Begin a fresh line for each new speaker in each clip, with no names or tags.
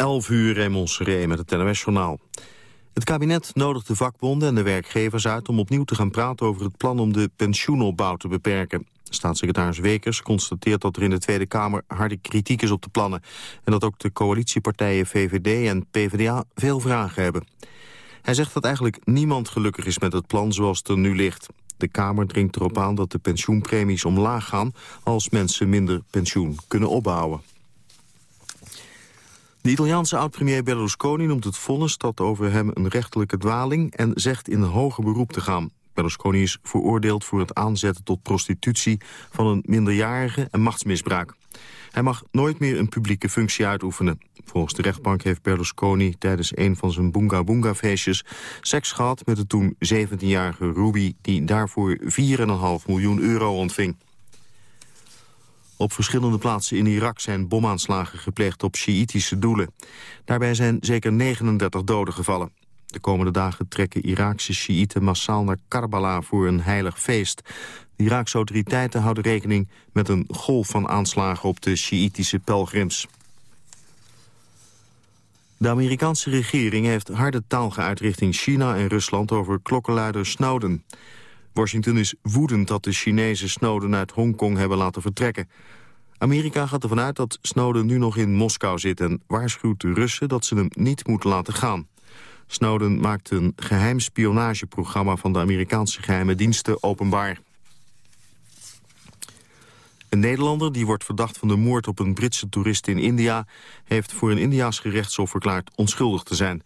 11 uur Seré met het NOS-journaal. Het kabinet nodigt de vakbonden en de werkgevers uit om opnieuw te gaan praten over het plan om de pensioenopbouw te beperken. Staatssecretaris Wekers constateert dat er in de Tweede Kamer harde kritiek is op de plannen. En dat ook de coalitiepartijen VVD en PvdA veel vragen hebben. Hij zegt dat eigenlijk niemand gelukkig is met het plan zoals het er nu ligt. De Kamer dringt erop aan dat de pensioenpremies omlaag gaan... als mensen minder pensioen kunnen opbouwen. De Italiaanse oud-premier Berlusconi noemt het vonnis dat over hem een rechtelijke dwaling... en zegt in hoger beroep te gaan. Berlusconi is veroordeeld voor het aanzetten tot prostitutie van een minderjarige en machtsmisbruik. Hij mag nooit meer een publieke functie uitoefenen. Volgens de rechtbank heeft Berlusconi tijdens een van zijn Boonga Boonga feestjes seks gehad met de toen 17-jarige Ruby die daarvoor 4,5 miljoen euro ontving. Op verschillende plaatsen in Irak zijn bomaanslagen gepleegd op Sjiïtische doelen. Daarbij zijn zeker 39 doden gevallen. De komende dagen trekken Iraakse Sjiïten massaal naar Karbala voor een heilig feest. De Iraakse autoriteiten houden rekening met een golf van aanslagen op de Sjiïtische pelgrims. De Amerikaanse regering heeft harde taal geuit richting China en Rusland over klokkenluider Snowden. Washington is woedend dat de Chinese Snowden uit Hongkong hebben laten vertrekken. Amerika gaat ervan uit dat Snowden nu nog in Moskou zit... en waarschuwt de Russen dat ze hem niet moeten laten gaan. Snowden maakt een geheim spionageprogramma van de Amerikaanse geheime diensten openbaar. Een Nederlander die wordt verdacht van de moord op een Britse toerist in India... heeft voor een Indiaas gerechtshof verklaard onschuldig te zijn.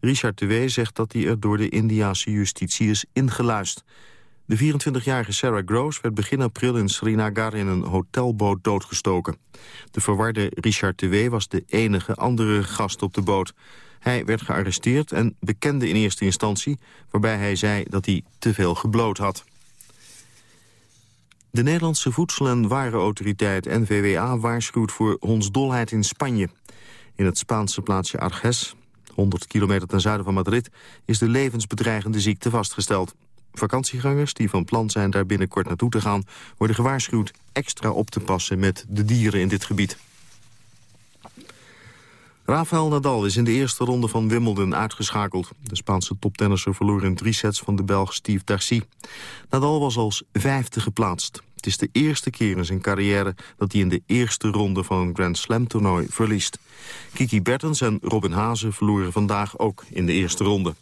Richard de zegt dat hij er door de Indiase justitie is ingeluisterd. De 24-jarige Sarah Gross werd begin april in Srinagar in een hotelboot doodgestoken. De verwarde Richard de was de enige andere gast op de boot. Hij werd gearresteerd en bekende in eerste instantie... waarbij hij zei dat hij te veel gebloot had. De Nederlandse Voedsel- en Warenautoriteit NVWA waarschuwt voor hondsdolheid in Spanje. In het Spaanse plaatsje Arges, 100 kilometer ten zuiden van Madrid... is de levensbedreigende ziekte vastgesteld. Vakantiegangers die van plan zijn daar binnenkort naartoe te gaan... worden gewaarschuwd extra op te passen met de dieren in dit gebied. Rafael Nadal is in de eerste ronde van Wimbledon uitgeschakeld. De Spaanse toptennisser verloor in drie sets van de Belg Steve Darcy. Nadal was als vijfde geplaatst. Het is de eerste keer in zijn carrière dat hij in de eerste ronde van een Grand Slam toernooi verliest. Kiki Bertens en Robin Haase verloren vandaag ook in de eerste ronde.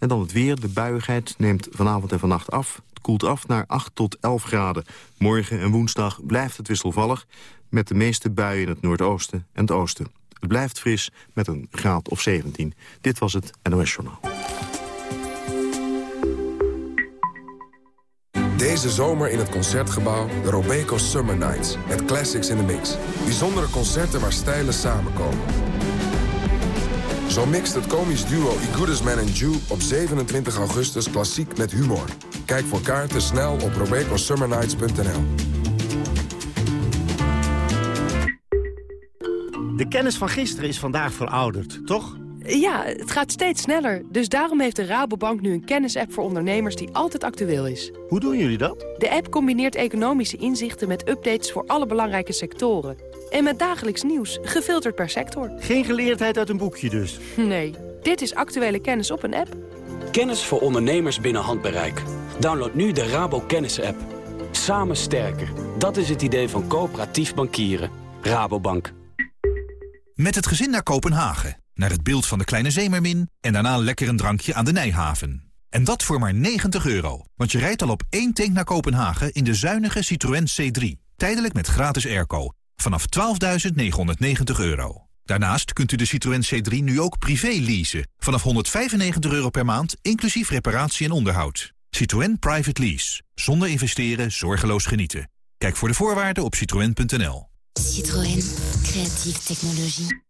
En dan het weer. De buiigheid neemt vanavond en vannacht af. Het koelt af naar 8 tot 11 graden. Morgen en woensdag blijft het wisselvallig... met de meeste buien in het noordoosten en het oosten. Het blijft fris met een graad of 17. Dit was het NOS Journaal.
Deze zomer in het Concertgebouw de Robeco Summer Nights. Met classics in the mix. Bijzondere concerten waar stijlen samenkomen. Zo mixt het komisch duo I Goodest Man and Jew op 27 augustus klassiek met humor. Kijk voor kaarten snel op robecosummernights.nl.
De kennis van gisteren is vandaag verouderd, toch?
Ja, het gaat steeds sneller. Dus daarom heeft de Rabobank nu een kennisapp voor ondernemers die altijd actueel is.
Hoe doen jullie dat?
De app combineert economische inzichten met updates voor alle belangrijke sectoren. En met dagelijks nieuws, gefilterd per sector.
Geen geleerdheid uit een boekje dus?
Nee, dit is actuele kennis op een app.
Kennis voor ondernemers binnen handbereik. Download nu de Rabo Kennis app. Samen sterker. Dat is het idee van coöperatief bankieren. Rabobank.
Met het gezin naar Kopenhagen. Naar het beeld van de kleine zeemermin. En daarna lekker een drankje aan de Nijhaven. En dat voor maar 90 euro. Want je rijdt al op één tank naar Kopenhagen in de zuinige Citroën C3. Tijdelijk met gratis airco vanaf 12.990 euro. Daarnaast kunt u de Citroën C3 nu ook privé leasen. Vanaf 195 euro per maand, inclusief reparatie en onderhoud. Citroën Private Lease. Zonder investeren, zorgeloos genieten. Kijk voor de voorwaarden op citroën.nl.
Citroën. Creatieve technologie.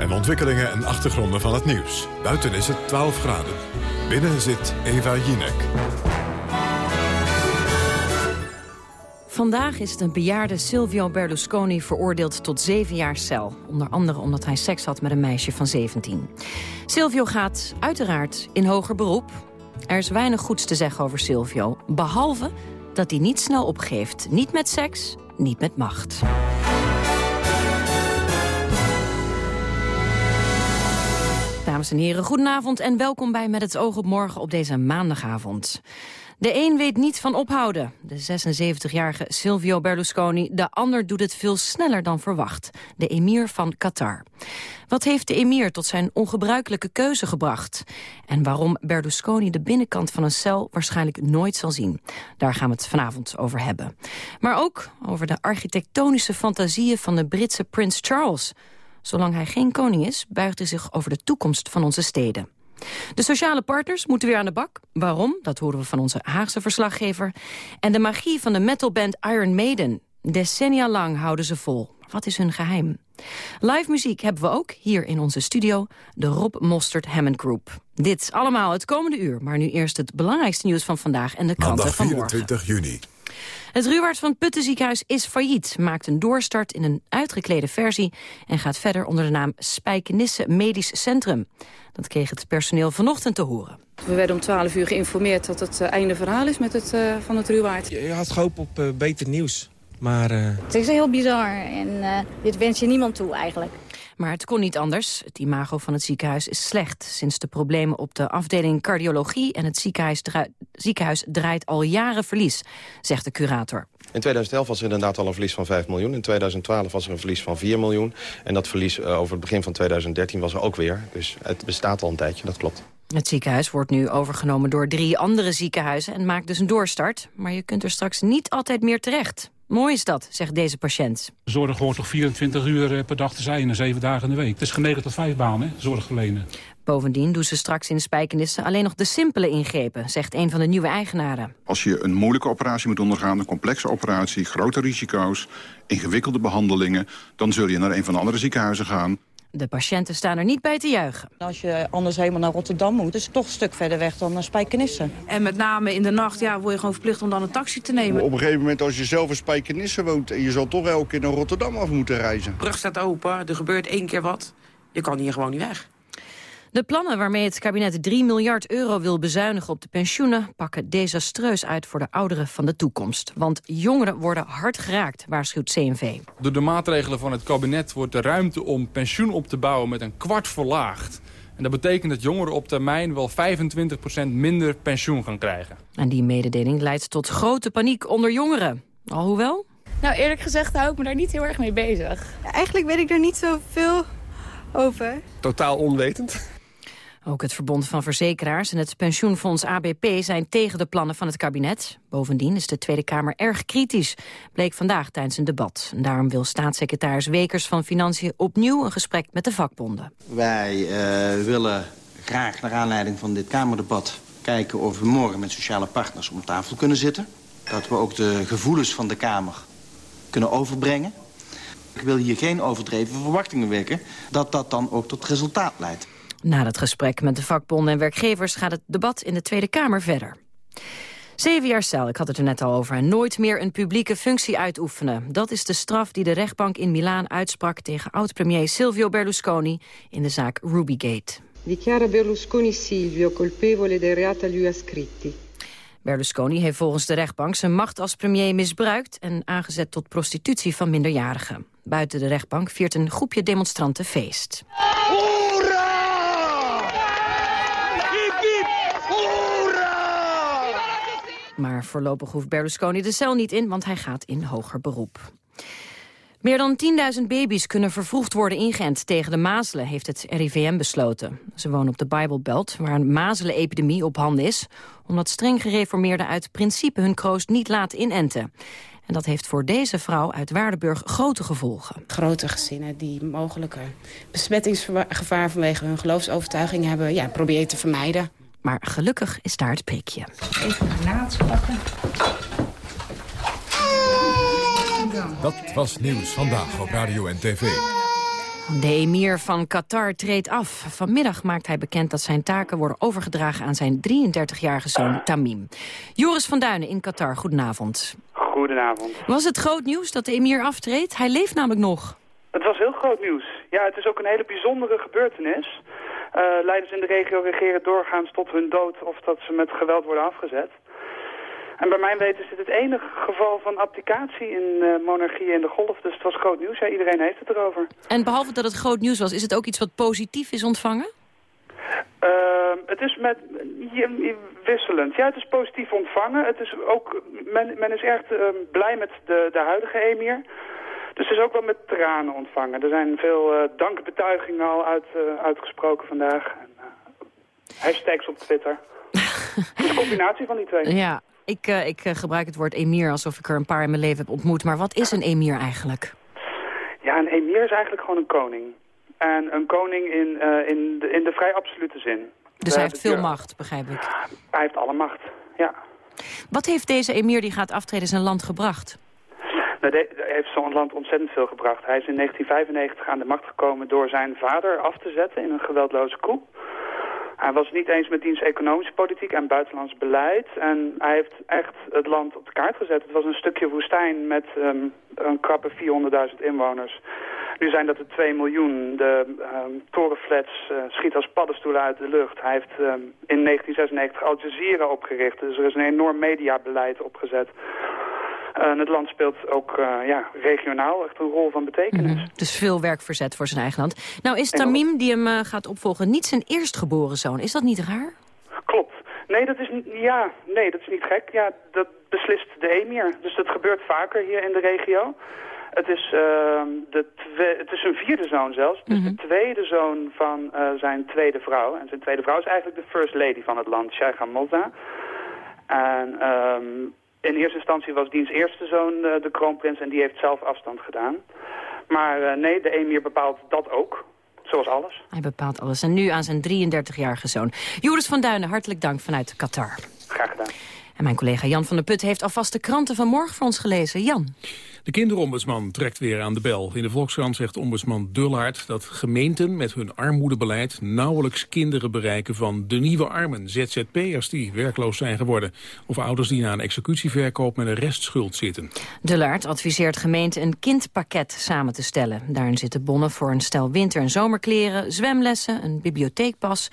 En ontwikkelingen en achtergronden van het nieuws. Buiten is het 12 graden. Binnen zit Eva Jinek.
Vandaag is de bejaarde Silvio Berlusconi veroordeeld tot zeven jaar cel. Onder andere omdat hij seks had met een meisje van 17. Silvio gaat uiteraard in hoger beroep. Er is weinig goeds te zeggen over Silvio. Behalve dat hij niet snel opgeeft. Niet met seks, niet met macht. Dames en heren, goedenavond en welkom bij Met het oog op morgen op deze maandagavond. De een weet niet van ophouden, de 76-jarige Silvio Berlusconi. De ander doet het veel sneller dan verwacht, de emir van Qatar. Wat heeft de emir tot zijn ongebruikelijke keuze gebracht? En waarom Berlusconi de binnenkant van een cel waarschijnlijk nooit zal zien? Daar gaan we het vanavond over hebben. Maar ook over de architectonische fantasieën van de Britse prins Charles... Zolang hij geen koning is, buigt hij zich over de toekomst van onze steden. De sociale partners moeten weer aan de bak. Waarom? Dat horen we van onze Haagse verslaggever. En de magie van de metalband Iron Maiden. Decennia lang houden ze vol. Wat is hun geheim? Live muziek hebben we ook hier in onze studio. De Rob Mostert Hammond Group. Dit allemaal het komende uur. Maar nu eerst het belangrijkste nieuws van vandaag en de kranten van morgen.
24 juni.
Het Ruwaard van Puttenziekenhuis is failliet, maakt een doorstart in een uitgeklede versie... en gaat verder onder de naam Spijkenisse Medisch Centrum. Dat kreeg het personeel vanochtend te horen.
We werden om 12 uur geïnformeerd dat het uh, einde verhaal is met het, uh, van het Ruwaard.
Je, je had gehoopt op uh, beter nieuws, maar...
Het is heel bizar en dit wens je niemand toe eigenlijk.
Maar het kon niet anders. Het imago van het ziekenhuis is slecht. Sinds de problemen op de afdeling cardiologie en het ziekenhuis, draait, ziekenhuis draait al jaren verlies, zegt de curator.
In 2011 was er inderdaad al een verlies van 5 miljoen. In 2012 was er een verlies van 4 miljoen. En dat verlies uh, over het begin van 2013 was er ook weer. Dus het bestaat al een tijdje, dat klopt.
Het ziekenhuis wordt nu overgenomen door drie andere ziekenhuizen... en maakt dus een doorstart. Maar je kunt er straks niet altijd meer terecht. Mooi is dat, zegt deze patiënt.
Zorg hoort toch 24 uur per dag te zijn en 7 dagen in de week. Het is 9 tot 5 banen, zorg verlenen.
Bovendien doen ze straks in de spijkenissen alleen nog de simpele ingrepen, zegt een van de nieuwe eigenaren.
Als je een moeilijke operatie moet ondergaan, een complexe operatie, grote risico's, ingewikkelde behandelingen, dan zul je naar een van de andere ziekenhuizen gaan.
De patiënten staan er niet bij te juichen.
Als je anders helemaal naar Rotterdam moet, is het toch een stuk verder weg dan naar Spijkenisse.
En met name in de nacht ja, word je gewoon verplicht om dan een taxi te nemen.
Op een gegeven moment als je zelf in Spijkenisse woont... en je zal toch elke keer naar Rotterdam af moeten reizen.
De brug staat open, er gebeurt één keer wat. Je kan hier gewoon niet weg.
De plannen waarmee het kabinet 3 miljard euro wil bezuinigen op de pensioenen... pakken desastreus uit voor de ouderen van de toekomst. Want jongeren worden hard geraakt, waarschuwt CNV.
Door de maatregelen van het kabinet wordt de ruimte om pensioen op te bouwen... met een kwart verlaagd. En dat betekent dat jongeren op termijn wel 25% minder pensioen gaan krijgen.
En die mededeling leidt tot grote paniek onder jongeren. Alhoewel?
Nou, eerlijk gezegd hou ik me daar niet heel erg mee bezig.
Ja, eigenlijk weet ik er niet zoveel over.
Totaal onwetend.
Ook het Verbond van Verzekeraars en het pensioenfonds ABP zijn tegen de plannen van het kabinet. Bovendien is de Tweede Kamer erg kritisch, bleek vandaag tijdens een debat. Daarom wil staatssecretaris Wekers van Financiën opnieuw een gesprek met de vakbonden.
Wij uh, willen graag naar aanleiding van dit Kamerdebat kijken of we morgen met sociale partners om tafel kunnen zitten. Dat we ook de gevoelens van de Kamer kunnen overbrengen. Ik wil hier geen overdreven verwachtingen wekken dat dat dan ook tot resultaat leidt.
Na het gesprek met de vakbonden en werkgevers gaat het debat in de Tweede Kamer verder. Zeven jaar cel, ik had het er net al over, en nooit meer een publieke functie uitoefenen. Dat is de straf die de rechtbank in Milaan uitsprak tegen oud-premier Silvio Berlusconi in de zaak Rubygate.
Dichiara Berlusconi Silvio colpevole dei reati lui ascritti.
Berlusconi heeft volgens de rechtbank zijn macht als premier misbruikt... en aangezet tot prostitutie van minderjarigen. Buiten de rechtbank viert een groepje demonstranten feest. Maar voorlopig hoeft Berlusconi de cel niet in, want hij gaat in hoger beroep. Meer dan 10.000 baby's kunnen vervroegd worden ingeënt tegen de mazelen, heeft het RIVM besloten. Ze wonen op de Bijbelbelt, waar een mazelenepidemie op handen is, omdat streng gereformeerden uit principe hun kroost niet laten inenten. En dat heeft voor deze vrouw uit Waardenburg grote gevolgen.
Grote gezinnen die mogelijke besmettingsgevaar vanwege hun geloofsovertuiging hebben, ja, probeer te vermijden.
Maar gelukkig is daar het prikje.
Even naad pakken.
Dat was Nieuws Vandaag op Radio en TV.
De emir van Qatar treedt af. Vanmiddag maakt hij bekend dat zijn taken worden overgedragen aan zijn 33-jarige zoon Tamim. Joris van Duinen in Qatar, goedenavond.
Goedenavond.
Was het groot nieuws dat de emir aftreedt? Hij leeft namelijk nog.
Het was heel groot nieuws. Ja, het is ook een hele bijzondere gebeurtenis. Uh, leiders in de regio regeren doorgaans tot hun dood of dat ze met geweld worden afgezet. En bij mijn weten is dit het enige geval van abdicatie in uh, monarchieën in de golf. Dus het was groot nieuws. Ja, iedereen heeft het erover.
En behalve dat het groot nieuws was, is het ook iets wat positief is ontvangen?
Uh, het is met, wisselend. Ja, het is positief ontvangen. Het is ook, men, men is erg uh, blij met de, de huidige emir. Dus het is ook wel met tranen ontvangen. Er zijn veel uh, dankbetuigingen al uit, uh, uitgesproken vandaag. En, hashtags op Twitter. het is een combinatie van die twee.
Ja, ik, ik gebruik het woord emir alsof ik er een paar in mijn leven heb ontmoet. Maar wat is een emir eigenlijk?
Ja, een emir is eigenlijk gewoon een koning. En een koning in, in, de, in de vrij absolute zin.
Dus hij heeft veel macht, begrijp ik.
Hij heeft alle macht, ja.
Wat heeft deze emir die gaat aftreden zijn land gebracht?
Nou, heeft zo'n land ontzettend veel gebracht. Hij is in 1995 aan de macht gekomen door zijn vader af te zetten in een geweldloze coup. Hij was niet eens met diens economische politiek en buitenlands beleid. En hij heeft echt het land op de kaart gezet. Het was een stukje woestijn met um, een krappe 400.000 inwoners. Nu zijn dat er 2 miljoen. De um, torenflats uh, schieten als paddenstoelen uit de lucht. Hij heeft um, in 1996 Al Jazeera opgericht. Dus er is een enorm mediabeleid opgezet. Uh, het land speelt ook uh, ja, regionaal echt een rol van betekenis. Mm.
Dus veel werk verzet voor zijn eigen land. Nou is Tamim, die hem uh, gaat opvolgen, niet zijn eerstgeboren zoon. Is dat niet raar?
Klopt. Nee, dat is, ja, nee, dat is niet gek. Ja, dat beslist de emir. Dus dat gebeurt vaker hier in de regio. Het is, de twe het is een vierde zoon zelfs. Het is mm -hmm. de tweede zoon van zijn tweede vrouw. En zijn tweede vrouw is eigenlijk de first lady van het land, Sheikha Moza. En um, in eerste instantie was diens eerste zoon uh, de kroonprins en die heeft zelf afstand gedaan. Maar uh, nee, de emir bepaalt dat ook. Zoals alles.
Hij bepaalt alles. En nu aan zijn 33-jarige zoon. Joris van Duinen, hartelijk dank vanuit Qatar.
Graag gedaan.
En mijn collega Jan van der Put heeft alvast de kranten van morgen voor ons gelezen. Jan.
De kinderombudsman trekt weer aan de bel. In de Volkskrant zegt ombudsman Dullard dat gemeenten met hun armoedebeleid nauwelijks kinderen bereiken van de nieuwe armen, ZZP'ers die werkloos zijn geworden. Of ouders die na een executieverkoop met een restschuld zitten.
Dullard adviseert gemeenten een kindpakket samen te stellen. Daarin zitten bonnen voor een stel winter- en zomerkleren, zwemlessen, een bibliotheekpas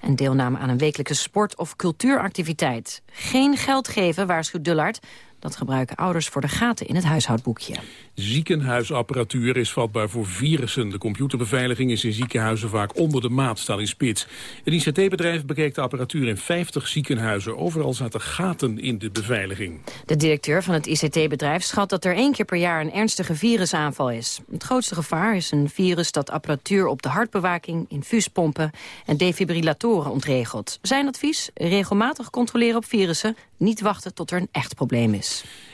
en deelname aan een wekelijkse sport- of cultuuractiviteit. Geen geld geven, waarschuwt Dullard. Dat gebruiken ouders voor de gaten in het huishoudboekje.
Ziekenhuisapparatuur is vatbaar voor virussen. De computerbeveiliging is in ziekenhuizen vaak onder de maat, staat in spits. Het ICT-bedrijf bekeek de apparatuur in 50 ziekenhuizen. Overal zaten gaten in de beveiliging.
De directeur van het ICT-bedrijf schat dat er één keer per jaar een ernstige virusaanval is. Het grootste gevaar is een virus dat apparatuur op de hartbewaking, infuuspompen en defibrillatoren ontregelt. Zijn advies? Regelmatig controleren op virussen, niet wachten tot er een echt probleem is.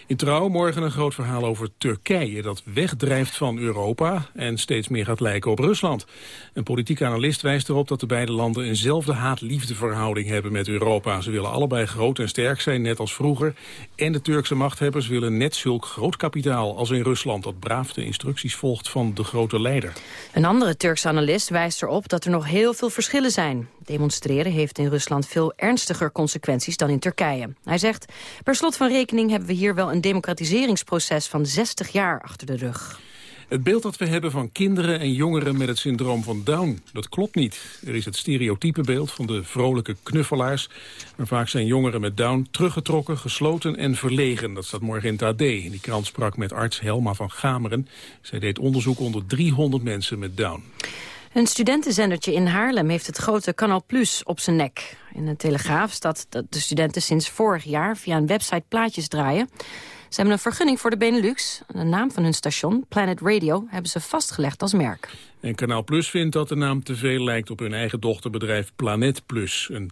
In Trouw morgen een groot verhaal over Turkije... dat wegdrijft van Europa en steeds meer gaat lijken op Rusland. Een politiek analist wijst erop dat de beide landen... eenzelfde haat-liefdeverhouding hebben met Europa. Ze willen allebei groot en sterk zijn, net als vroeger. En de Turkse machthebbers willen net zulk groot kapitaal als in Rusland... dat braaf de instructies volgt van de grote leider.
Een andere Turkse analist wijst erop dat er nog heel veel verschillen zijn. Demonstreren heeft in Rusland veel ernstiger consequenties dan in Turkije. Hij zegt, per slot van rekening hebben we hier wel een democratiseringsproces van 60 jaar achter de rug.
Het beeld dat we hebben van kinderen en jongeren met het syndroom van Down, dat klopt niet. Er is het stereotype beeld van de vrolijke knuffelaars. Maar vaak zijn jongeren met Down teruggetrokken, gesloten en verlegen. Dat staat morgen in het AD. Die krant sprak met arts Helma van Gameren. Zij deed onderzoek onder 300 mensen met Down.
Een studentenzendertje in Haarlem heeft het grote Canal Plus op zijn nek. In de Telegraaf staat dat de studenten sinds vorig jaar via een website plaatjes draaien. Ze hebben een vergunning voor de Benelux. De naam van hun station, Planet Radio, hebben ze vastgelegd als merk.
En Kanaal Plus vindt dat de naam te veel lijkt op hun eigen dochterbedrijf Planet Plus, een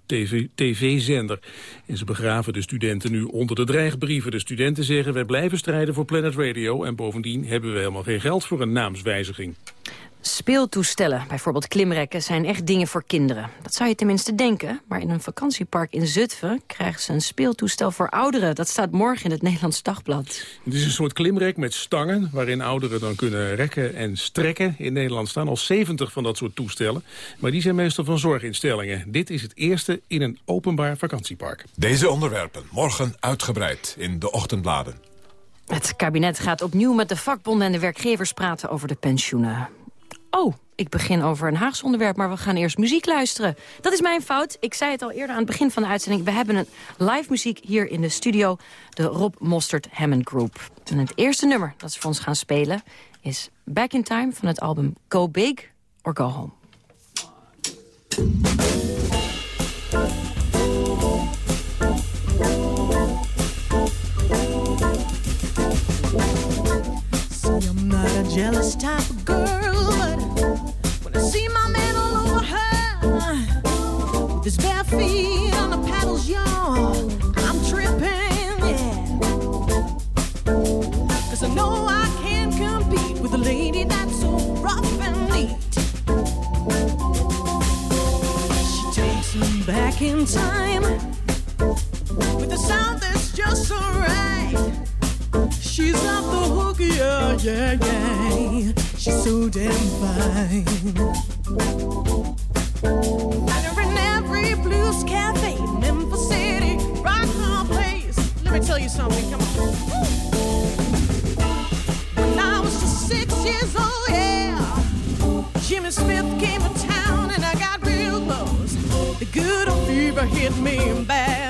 tv-zender. en ze begraven de studenten nu onder de dreigbrieven. De studenten zeggen, wij blijven strijden voor Planet Radio en bovendien hebben we helemaal geen geld voor een naamswijziging.
Speeltoestellen, bijvoorbeeld klimrekken, zijn echt dingen voor kinderen. Dat zou je tenminste denken. Maar in een vakantiepark in Zutphen krijgen ze een speeltoestel voor ouderen. Dat staat morgen in het Nederlands Dagblad.
Het is een soort klimrek met stangen... waarin ouderen dan kunnen rekken en strekken. In Nederland staan al 70 van dat soort toestellen. Maar die zijn meestal van zorginstellingen. Dit is het eerste in een openbaar vakantiepark.
Deze onderwerpen morgen uitgebreid in de ochtendbladen.
Het kabinet gaat opnieuw met de vakbonden en de werkgevers praten over de pensioenen. Oh, ik begin over een Haags onderwerp, maar we gaan eerst muziek luisteren. Dat is mijn fout. Ik zei het al eerder aan het begin van de uitzending. We hebben een live muziek hier in de studio. De Rob Mostert Hammond Group. En het eerste nummer dat ze voor ons gaan spelen... is Back in Time van het album Go Big or Go Home.
I'm not a jealous type of girl, see my man all over her, with his bare feet on the paddles, y'all, I'm tripping, yeah. Cause I know I can't compete with a lady that's so rough and neat. She takes me back in time with a sound that's just so right. She's off the hook, yeah, yeah, yeah. She's so damn fine. And her in every blues cafe, Memphis City, rock on place. Let me tell you something, come on. When I was just six years old, yeah. Jimmy Smith came to town and I got real close. The good old fever hit me bad,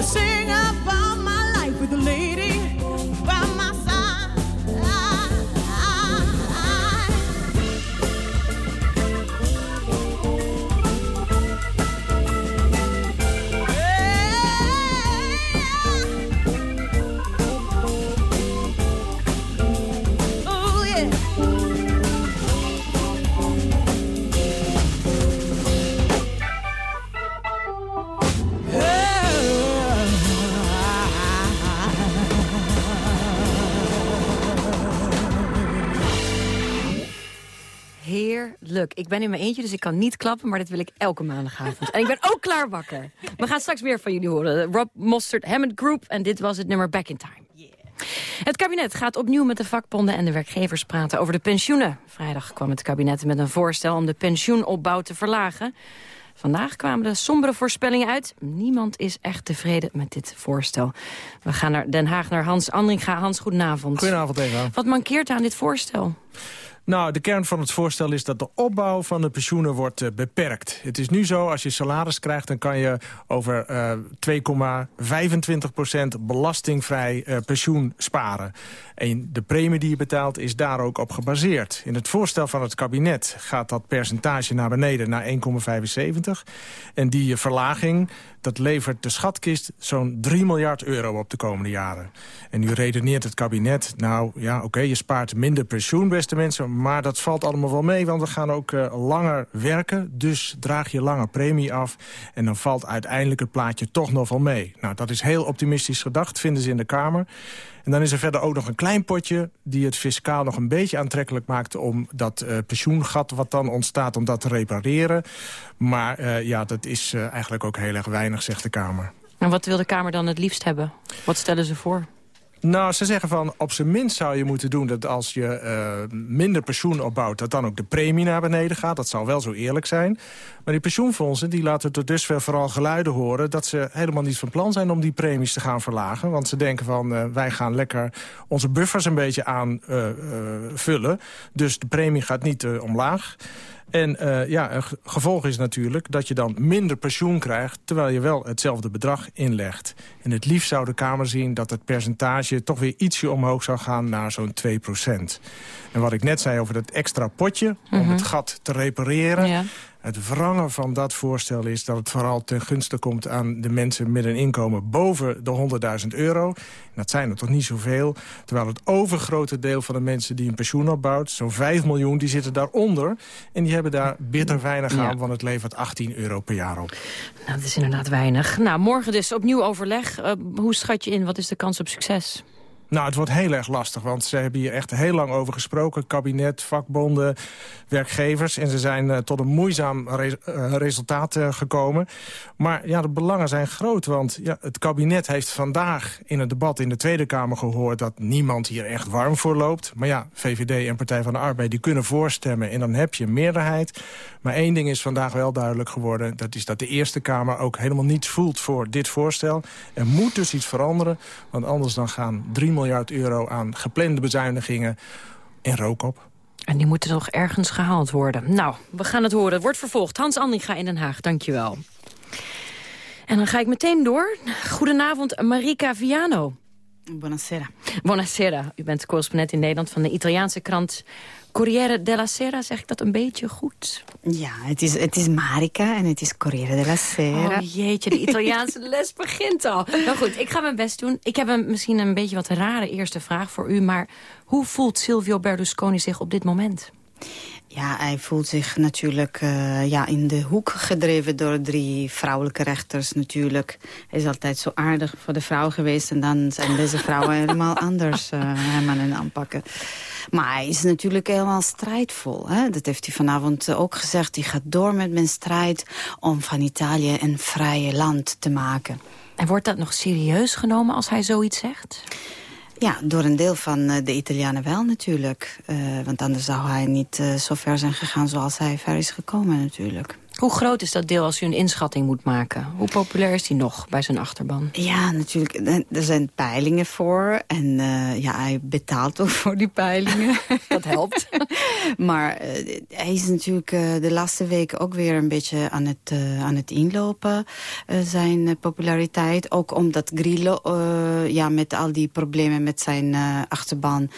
me sing
Ik ben in mijn eentje, dus ik kan niet klappen, maar dat wil ik elke maandagavond. en ik ben ook klaar wakker. We gaan straks meer van jullie horen. Rob Mostert, Hammond Group. En dit was het nummer Back in Time. Het kabinet gaat opnieuw met de vakbonden en de werkgevers praten over de pensioenen. Vrijdag kwam het kabinet met een voorstel om de pensioenopbouw te verlagen. Vandaag kwamen de sombere voorspellingen uit. Niemand is echt tevreden met dit voorstel. We gaan naar Den Haag, naar Hans Andringa. Hans, goedenavond.
Goedenavond, Eva.
Wat mankeert aan dit voorstel?
Nou, de kern van het voorstel is dat de opbouw van de pensioenen wordt uh, beperkt. Het is nu zo, als je salaris krijgt, dan kan je over uh, 2,25% belastingvrij uh, pensioen sparen. En de premie die je betaalt is daar ook op gebaseerd. In het voorstel van het kabinet gaat dat percentage naar beneden naar 1,75. En die verlaging, dat levert de schatkist zo'n 3 miljard euro op de komende jaren. En nu redeneert het kabinet, nou ja, oké, je spaart minder pensioen, beste mensen... maar dat valt allemaal wel mee, want we gaan ook uh, langer werken. Dus draag je langer premie af en dan valt uiteindelijk het plaatje toch nog wel mee. Nou, dat is heel optimistisch gedacht, vinden ze in de Kamer. En dan is er verder ook nog een klein potje die het fiscaal nog een beetje aantrekkelijk maakt... om dat uh, pensioengat wat dan ontstaat, om dat te repareren. Maar uh, ja, dat is uh, eigenlijk ook heel erg weinig, zegt de Kamer.
En wat wil de Kamer dan het liefst hebben? Wat stellen ze voor?
Nou, ze zeggen van op zijn minst zou je moeten doen... dat als je uh, minder pensioen opbouwt, dat dan ook de premie naar beneden gaat. Dat zal wel zo eerlijk zijn. Maar die pensioenfondsen die laten tot dusver vooral geluiden horen... dat ze helemaal niet van plan zijn om die premies te gaan verlagen. Want ze denken van, uh, wij gaan lekker onze buffers een beetje aanvullen. Uh, dus de premie gaat niet omlaag. En uh, ja, een gevolg is natuurlijk dat je dan minder pensioen krijgt... terwijl je wel hetzelfde bedrag inlegt. En het liefst zou de Kamer zien dat het percentage... toch weer ietsje omhoog zou gaan naar zo'n 2 procent. En wat ik net zei over dat extra potje mm -hmm. om het gat te repareren... Ja. Het wrangen van dat voorstel is dat het vooral ten gunste komt aan de mensen met een inkomen boven de 100.000 euro. En dat zijn er toch niet zoveel. Terwijl het overgrote deel van de mensen die een pensioen opbouwt, zo'n 5 miljoen, die zitten daaronder. En die hebben daar bitter weinig aan, ja. want het levert 18 euro per jaar op.
Nou, dat is inderdaad weinig. Nou, morgen dus opnieuw overleg. Uh, hoe schat je in? Wat is de kans op succes?
Nou, het wordt heel erg lastig, want ze hebben hier echt heel lang over gesproken. Kabinet, vakbonden, werkgevers. En ze zijn uh, tot een moeizaam re uh, resultaat uh, gekomen. Maar ja, de belangen zijn groot, want ja, het kabinet heeft vandaag in het debat in de Tweede Kamer gehoord... dat niemand hier echt warm voor loopt. Maar ja, VVD en Partij van de Arbeid die kunnen voorstemmen en dan heb je een meerderheid. Maar één ding is vandaag wel duidelijk geworden. Dat is dat de Eerste Kamer ook helemaal niets voelt voor dit voorstel. Er moet dus iets veranderen, want anders dan gaan 3 miljard euro aan geplande bezuinigingen in rook op.
En die moeten toch ergens gehaald worden. Nou, we gaan het horen. Het wordt vervolgd. Hans Andringa in Den Haag, dankjewel. En dan ga ik meteen door. Goedenavond, Marika Viano.
Buonasera.
Buonasera. U bent correspondent in Nederland van de Italiaanse krant Corriere della Sera, zeg ik dat een beetje goed?
Ja, het is, het is Marica en het is Corriere della Sera.
Oh jeetje, de Italiaanse les begint al. Nou goed, ik ga mijn best doen. Ik heb een, misschien een beetje wat rare eerste vraag voor u... maar hoe voelt Silvio Berlusconi zich op dit moment?
Ja, hij voelt zich natuurlijk uh, ja, in de hoek gedreven door drie vrouwelijke rechters natuurlijk. Hij is altijd zo aardig voor de vrouw geweest en dan zijn deze vrouwen helemaal anders uh, hem aan het aanpakken. Maar hij is natuurlijk helemaal strijdvol. Hè? Dat heeft hij vanavond ook gezegd. Hij gaat door met mijn strijd om van Italië een vrije land te maken.
En wordt dat nog serieus genomen als hij zoiets zegt?
Ja, door een deel van de Italianen wel natuurlijk. Uh, want anders zou hij niet uh, zo ver zijn gegaan zoals hij ver is gekomen natuurlijk.
Hoe groot is dat deel als u een inschatting moet maken? Hoe populair is hij nog bij zijn achterban?
Ja, natuurlijk. Er zijn peilingen voor. En uh, ja, hij betaalt ook voor die peilingen.
dat helpt.
maar uh, hij is natuurlijk uh, de laatste weken ook weer een beetje aan het, aan het inlopen. zijn populariteit. Ook omdat Grillo ja, met al die problemen met zijn achterban...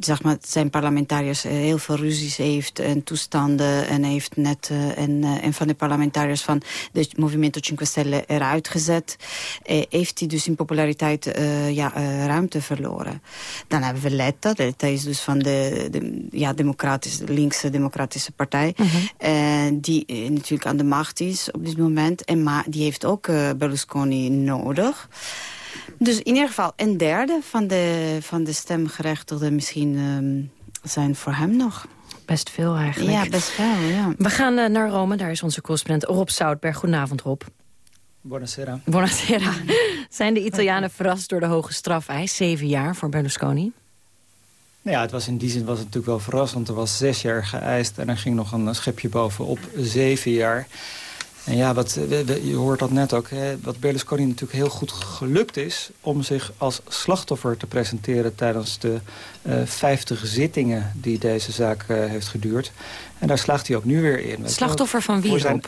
zeg maar, zijn parlementariërs heel veel ruzies heeft en toestanden. En heeft net en, uh, en van de parlementariërs van de Movimento 5 Stelle eruit gezet. Eh, heeft hij dus in populariteit ja, ruimte verloren. Dan hebben we Letta. Letta is dus van de, de ja, democratische, linkse democratische partij. -hmm. die natuurlijk aan de macht is op dit moment. En maar die heeft ook Berlusconi nodig. Dus in ieder geval een derde van de, van de stemgerechtigden misschien um, zijn voor hem nog.
Best veel eigenlijk.
Ja, best veel, ja.
We gaan uh, naar Rome, daar is onze correspondent Rob Zoutberg. Goedenavond, Rob.
Buonasera.
Buonasera. Zijn de Italianen verrast door de hoge strafeis? Zeven jaar voor Berlusconi?
Nou ja, het was in die zin was het natuurlijk wel verrassend. Er was zes jaar geëist en er ging nog een schepje bovenop, zeven jaar. En ja, wat, je hoort dat net ook. Hè, wat Berlusconi natuurlijk heel goed gelukt is... om zich als slachtoffer te presenteren tijdens de uh, 50 zittingen... die deze zaak uh, heeft geduurd. En daar slaagt hij ook nu weer in.
Slachtoffer van wie,
zijn,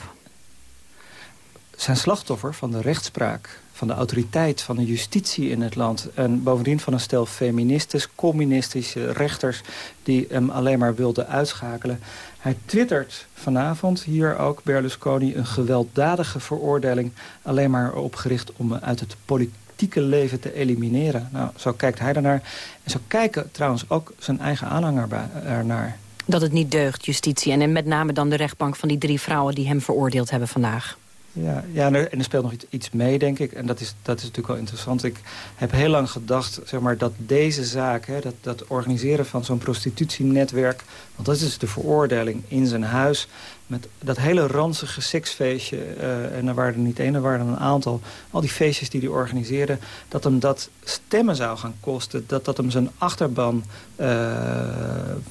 zijn slachtoffer van de rechtspraak van de autoriteit, van de justitie in het land. En bovendien van een stel feministes, communistische rechters... die hem alleen maar wilden uitschakelen. Hij twittert vanavond hier ook Berlusconi een gewelddadige veroordeling... alleen maar opgericht om uit het politieke leven te elimineren. Nou, zo kijkt hij daarnaar. En zo kijken trouwens ook zijn eigen aanhanger ernaar.
Dat het niet deugt, justitie. En met name dan de rechtbank van die drie vrouwen... die hem veroordeeld hebben vandaag.
Ja, ja en, er, en er speelt nog iets, iets, mee, denk ik. En dat is, dat is natuurlijk wel interessant. Ik heb heel lang gedacht zeg maar, dat deze zaak, hè, dat, dat organiseren van zo'n prostitutienetwerk... want dat is de veroordeling in zijn huis... met dat hele ranzige seksfeestje, uh, en er waren er niet één, er waren er een aantal... al die feestjes die hij organiseerde, dat hem dat stemmen zou gaan kosten... dat dat hem zijn achterban uh,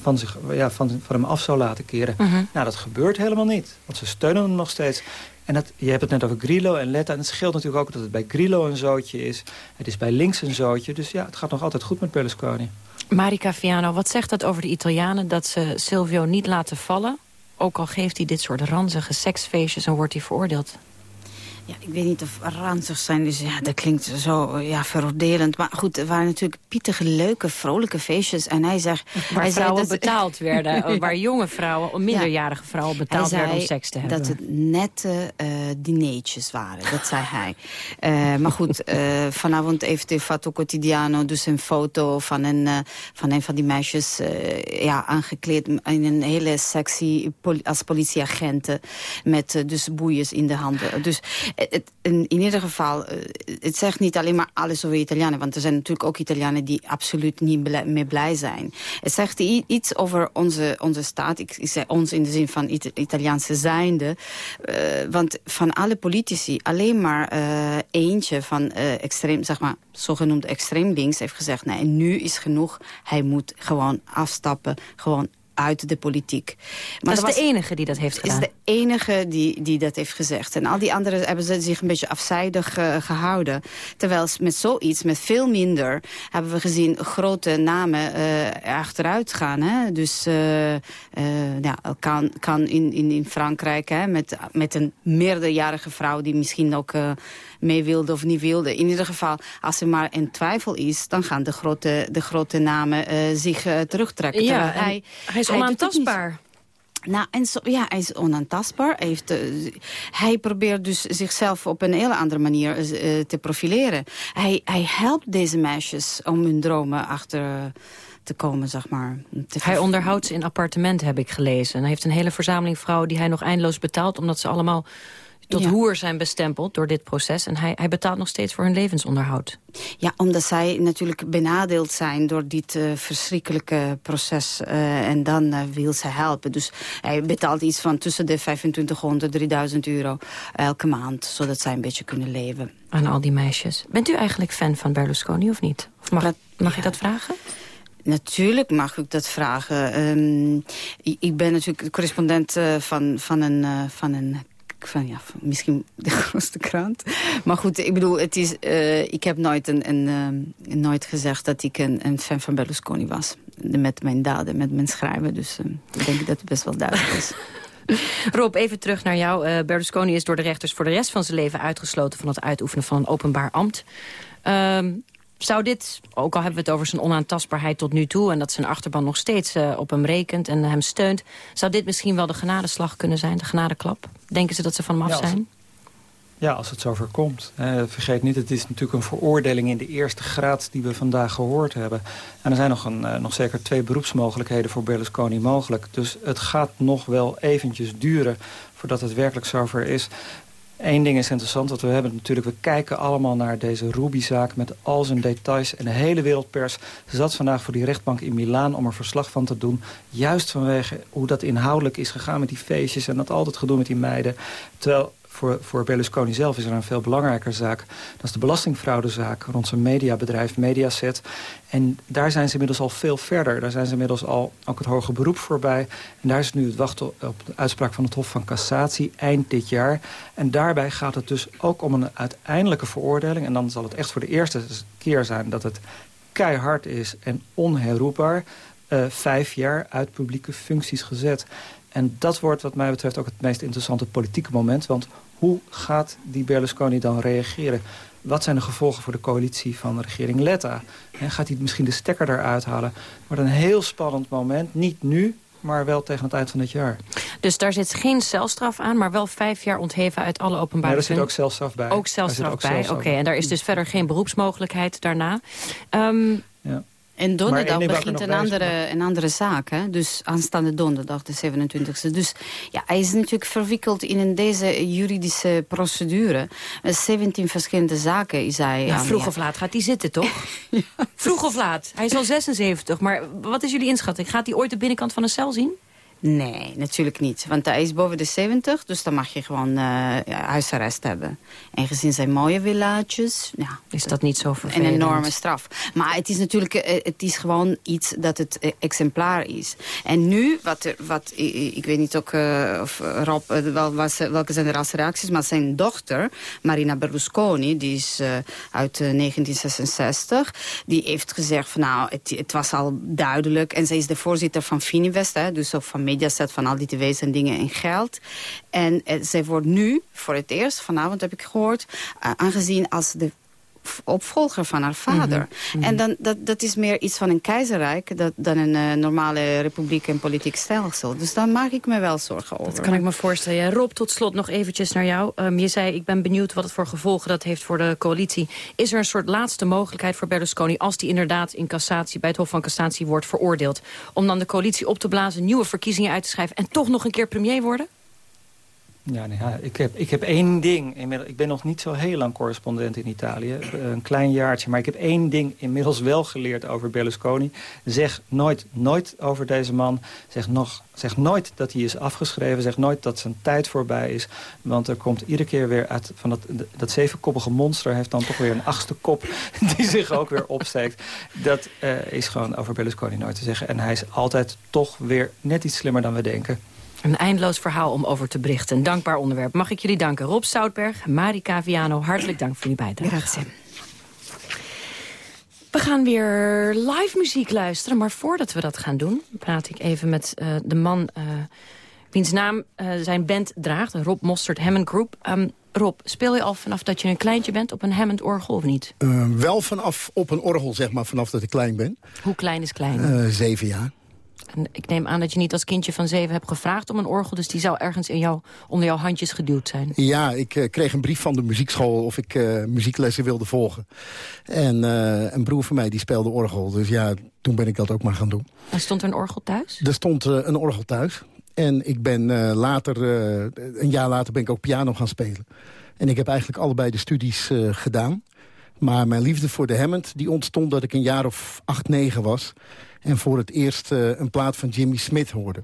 van, zich, ja, van, van hem af zou laten keren.
Mhm.
Nou, dat gebeurt helemaal niet, want ze steunen hem nog steeds... En dat, je hebt het net over Grillo en Letta. En het scheelt natuurlijk ook dat het bij Grillo een zootje is. Het is bij links een zootje. Dus ja, het gaat nog altijd goed met Berlusconi.
Marika Viano, wat zegt dat over de Italianen... dat ze Silvio niet laten vallen? Ook al geeft hij dit soort ranzige seksfeestjes en wordt hij veroordeeld.
Ja, ik weet niet of ranzig zijn, dus ja, dat klinkt zo ja, veroordelend. Maar goed, er waren natuurlijk pittige, leuke, vrolijke feestjes. En hij zegt...
Waar
hij
vrouwen
zei dat,
betaald werden, waar jonge vrouwen, minderjarige vrouwen betaald werden om seks te hebben.
dat het nette uh, dineetjes waren, dat zei hij. Uh, maar goed, uh, vanavond heeft de Fatto Quotidiano dus een foto van een van, een van die meisjes ja, aangekleed in een hele sexy poli als politieagenten met dus boeiers in de handen. Dus in, ieder geval, eh, het zegt niet alleen maar alles over Italianen. Want er zijn natuurlijk ook Italianen die absoluut niet meer blij zijn. Het zegt iets over onze, onze staat. Ik, ik zeg ons in de zin van Italiaanse zijnde. Uh, want van alle politici alleen maar uh, eentje van extreem, zeg maar, zogenoemd extreem links heeft gezegd... nee, nu is genoeg. Hij moet gewoon afstappen. Gewoon uit de politiek.
Maar dat is de enige die dat heeft gedaan?
is de enige die, die dat heeft gezegd. En al die anderen hebben ze zich een beetje afzijdig uh, gehouden. Terwijl met zoiets, met veel minder... hebben we gezien grote namen uh, achteruit gaan. Hè? Dus uh, ja, kan, kan in, in, in Frankrijk hè, met, met een meerderjarige vrouw... die misschien ook mee wilde of niet wilde. In ieder geval, als er maar een twijfel is... dan gaan de grote, de grote namen zich terugtrekken.
Ja, hij, hij is onaantastbaar.
Nou, en zo, ja, hij is onaantastbaar. Hij, heeft, uh, hij probeert dus zichzelf op een hele andere manier uh, te profileren. Hij, hij helpt deze meisjes om hun dromen achter te komen, zeg maar.
hij onderhoudt ze in appartementen, heb ik gelezen. En hij heeft een hele verzameling vrouwen die hij nog eindeloos betaalt... omdat ze allemaal tot ja. hoer zijn bestempeld door dit proces. En hij, hij betaalt nog steeds voor hun levensonderhoud.
Ja, omdat zij natuurlijk benadeeld zijn door dit uh, verschrikkelijke proces. Uh, en dan uh, wil ze helpen. Dus hij betaalt iets van tussen de 2500 3000 euro elke maand. Zodat zij een beetje kunnen leven.
Aan al die meisjes. Bent u eigenlijk fan van Berlusconi of niet? Of mag, mag je dat vragen?
Natuurlijk mag ik dat vragen. Um, ik ben natuurlijk correspondent van, van, een, van een van ja, misschien de grootste krant. Maar goed, ik bedoel, het is, uh, ik heb nooit, een, een, uh, nooit gezegd dat ik een, een, fan van Berlusconi was. Met mijn daden, met mijn schrijven. Dus uh, ik denk dat het best wel duidelijk is.
Rob, even terug naar jou. Berlusconi is door de rechters voor de rest van zijn leven uitgesloten... van het uitoefenen van een openbaar ambt. Ehm, zou dit, ook al hebben we het over zijn onaantastbaarheid tot nu toe... en dat zijn achterban nog steeds uh, op hem rekent en hem steunt... zou dit misschien wel de genadeslag kunnen zijn, de genadeklap? Denken ze dat ze van hem af
ja,
zijn?
Ja, als het zover komt. Eh, vergeet niet, het is natuurlijk een veroordeling in de eerste graad die we vandaag gehoord hebben. En er zijn nog, een, uh, nog zeker twee beroepsmogelijkheden voor Berlusconi mogelijk. Dus het gaat nog wel eventjes duren voordat het werkelijk zover is. Eén ding is interessant, want we hebben natuurlijk, we kijken allemaal naar deze Ruby-zaak met al zijn details. En de hele wereldpers zat vandaag voor die rechtbank in Milaan om er verslag van te doen. Juist vanwege hoe dat inhoudelijk is gegaan met die feestjes en dat altijd gedoe met die meiden. Terwijl voor, voor Berlusconi zelf is er een veel belangrijker zaak. Dat is de belastingfraudezaak rond zijn mediabedrijf Mediaset. En daar zijn ze inmiddels al veel verder. Daar zijn ze inmiddels al ook het hoge beroep voorbij. En daar is nu het wachten op de uitspraak van het Hof van Cassatie eind dit jaar. En daarbij gaat het dus ook om een uiteindelijke veroordeling. En dan zal het echt voor de eerste keer zijn dat het keihard is en onherroepbaar. Uh, vijf jaar uit publieke functies gezet. En dat wordt wat mij betreft ook het meest interessante politieke moment. Want hoe gaat die Berlusconi dan reageren? Wat zijn de gevolgen voor de coalitie van de regering Letta? En gaat hij misschien de stekker eruit halen? Wordt een heel spannend moment. Niet nu, maar wel tegen het eind van dit jaar.
Dus daar zit geen celstraf aan, maar wel vijf jaar ontheven uit alle openbare...
Nee, daar zit ook celstraf bij.
Ook celstraf bij, oké. En daar is dus verder geen beroepsmogelijkheid daarna. Um.
En donderdag begint een andere, een andere zaak. Hè? Dus aanstaande donderdag, de 27e. Dus ja, hij is natuurlijk verwikkeld in deze juridische procedure. 17 verschillende zaken is hij...
Ja, vroeg of laat gaat hij zitten, toch? ja. Vroeg of laat. Hij is al 76. Maar wat is jullie inschatting? Gaat hij ooit de binnenkant van een cel zien?
Nee, natuurlijk niet. Want hij is boven de 70, dus dan mag je gewoon uh, huisarrest hebben. En gezien zijn mooie villaatjes... Ja,
is dat niet zo vervelend?
Een enorme straf. Maar het is natuurlijk uh, het is gewoon iets dat het uh, exemplaar is. En nu, wat, er, wat ik, weet niet ook of Rob, wel, was, welke zijn de reacties... maar zijn dochter, Marina Berlusconi, die is uit 1966... die heeft gezegd van nou, het, het, was al duidelijk... en zij is de voorzitter van Fininvest, hè, dus ook van mediaset van al die tv's en dingen in geld. En eh, zij wordt nu, voor het eerst, vanavond heb ik gehoord... Uh, aangezien als de opvolger van haar vader. Mhm, mhm. En dan, dat, dat is meer iets van een keizerrijk... Dat, dan een uh, normale republiek en politiek stelsel. Dus daar maak ik me wel zorgen over.
Dat kan ik me voorstellen. Rob, tot slot nog eventjes naar jou. Um, je zei, ik ben benieuwd wat het voor gevolgen dat heeft voor de coalitie. Is er een soort laatste mogelijkheid voor Berlusconi... als die inderdaad in cassatie, bij het Hof van Cassatie wordt veroordeeld... om dan de coalitie op te blazen, nieuwe verkiezingen uit te schrijven... en toch nog een keer premier worden?
Ja, nee, ja, ik, heb, ik heb één ding. Ik ben nog niet zo heel lang correspondent in Italië. Een klein jaartje. Maar ik heb één ding inmiddels wel geleerd over Berlusconi. Zeg nooit, nooit over deze man. Zeg, nog, zeg nooit dat hij is afgeschreven. Zeg nooit dat zijn tijd voorbij is. Want er komt iedere keer weer uit... van dat, dat zevenkoppige monster heeft dan toch weer een achtste kop... die zich ook weer opsteekt. Dat uh, is gewoon over Berlusconi nooit te zeggen. En hij is altijd toch weer net iets slimmer dan we denken.
Een eindeloos verhaal om over te berichten. Een dankbaar onderwerp. Mag ik jullie danken. Rob Stoutberg, Marika Viano, hartelijk dank voor jullie bijdrage.
Grazie.
We gaan weer live muziek luisteren. Maar voordat we dat gaan doen, praat ik even met uh, de man... Uh, wiens naam uh, zijn band draagt, Rob Mostert Hammond Group. Um, Rob, speel je al vanaf dat je een kleintje bent op een Hammond-orgel of niet?
wel vanaf op een orgel, zeg maar, vanaf dat ik klein ben.
Hoe klein is klein?
zeven jaar.
En ik neem aan dat je niet als kindje van zeven hebt gevraagd om een orgel. Dus die zou ergens in jou, onder jouw handjes geduwd zijn.
Ja, ik uh, kreeg een brief van de muziekschool of ik uh, muzieklessen wilde volgen. En uh, een broer van mij die speelde orgel. Dus ja, toen ben ik dat ook maar gaan doen.
En stond er een orgel thuis?
Er stond een orgel thuis. En ik ben later, een jaar later ben ik ook piano gaan spelen. En ik heb eigenlijk allebei de studies gedaan. Maar mijn liefde voor de Hammond die ontstond dat ik een jaar of acht, negen was en voor het eerst uh, een plaat van Jimmy Smith hoorde.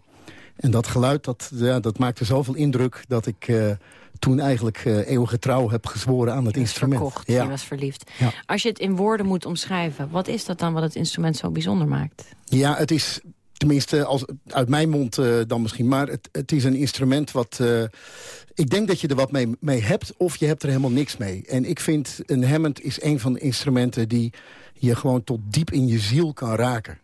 En dat geluid, dat, ja, dat maakte zoveel indruk dat ik uh, toen eigenlijk uh, eeuwige trouw heb gezworen aan het
je
instrument.
Verkocht, ja. je was verliefd. Ja. Als je het in woorden moet omschrijven, wat is dat dan wat het instrument zo bijzonder maakt?
Ja, het is tenminste als, uit mijn mond uh, dan misschien, maar het, het is een instrument wat... Ik denk dat je er wat mee, mee hebt of je hebt er helemaal niks mee. En ik vind een Hammond is een van de instrumenten die je gewoon tot diep in je ziel kan raken.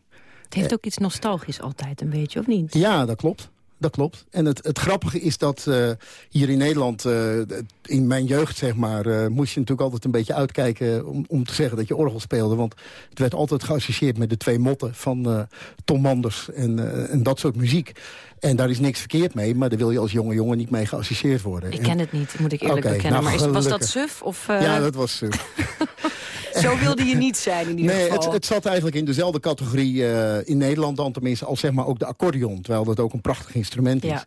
Het heeft ook iets nostalgisch altijd een beetje, of niet?
Ja, dat klopt. Dat klopt. En het, het grappige is dat uh, hier in Nederland, uh, in mijn jeugd zeg maar... Uh, moest je natuurlijk altijd een beetje uitkijken om, om te zeggen dat je orgel speelde. Want het werd altijd geassocieerd met de twee motten van Tom Manders en, en dat soort muziek. En daar is niks verkeerd mee, maar daar wil je als jonge jongen niet mee geassocieerd worden.
Ik ken het niet, moet ik eerlijk okay, bekennen. Nou, maar is, was dat suf? Of,
Ja, dat was suf.
Zo wilde je niet zijn in ieder
nee,
geval.
Het, het zat eigenlijk in dezelfde categorie in Nederland dan tenminste... als zeg maar ook de accordeon, terwijl dat ook een prachtig instrument
Ja.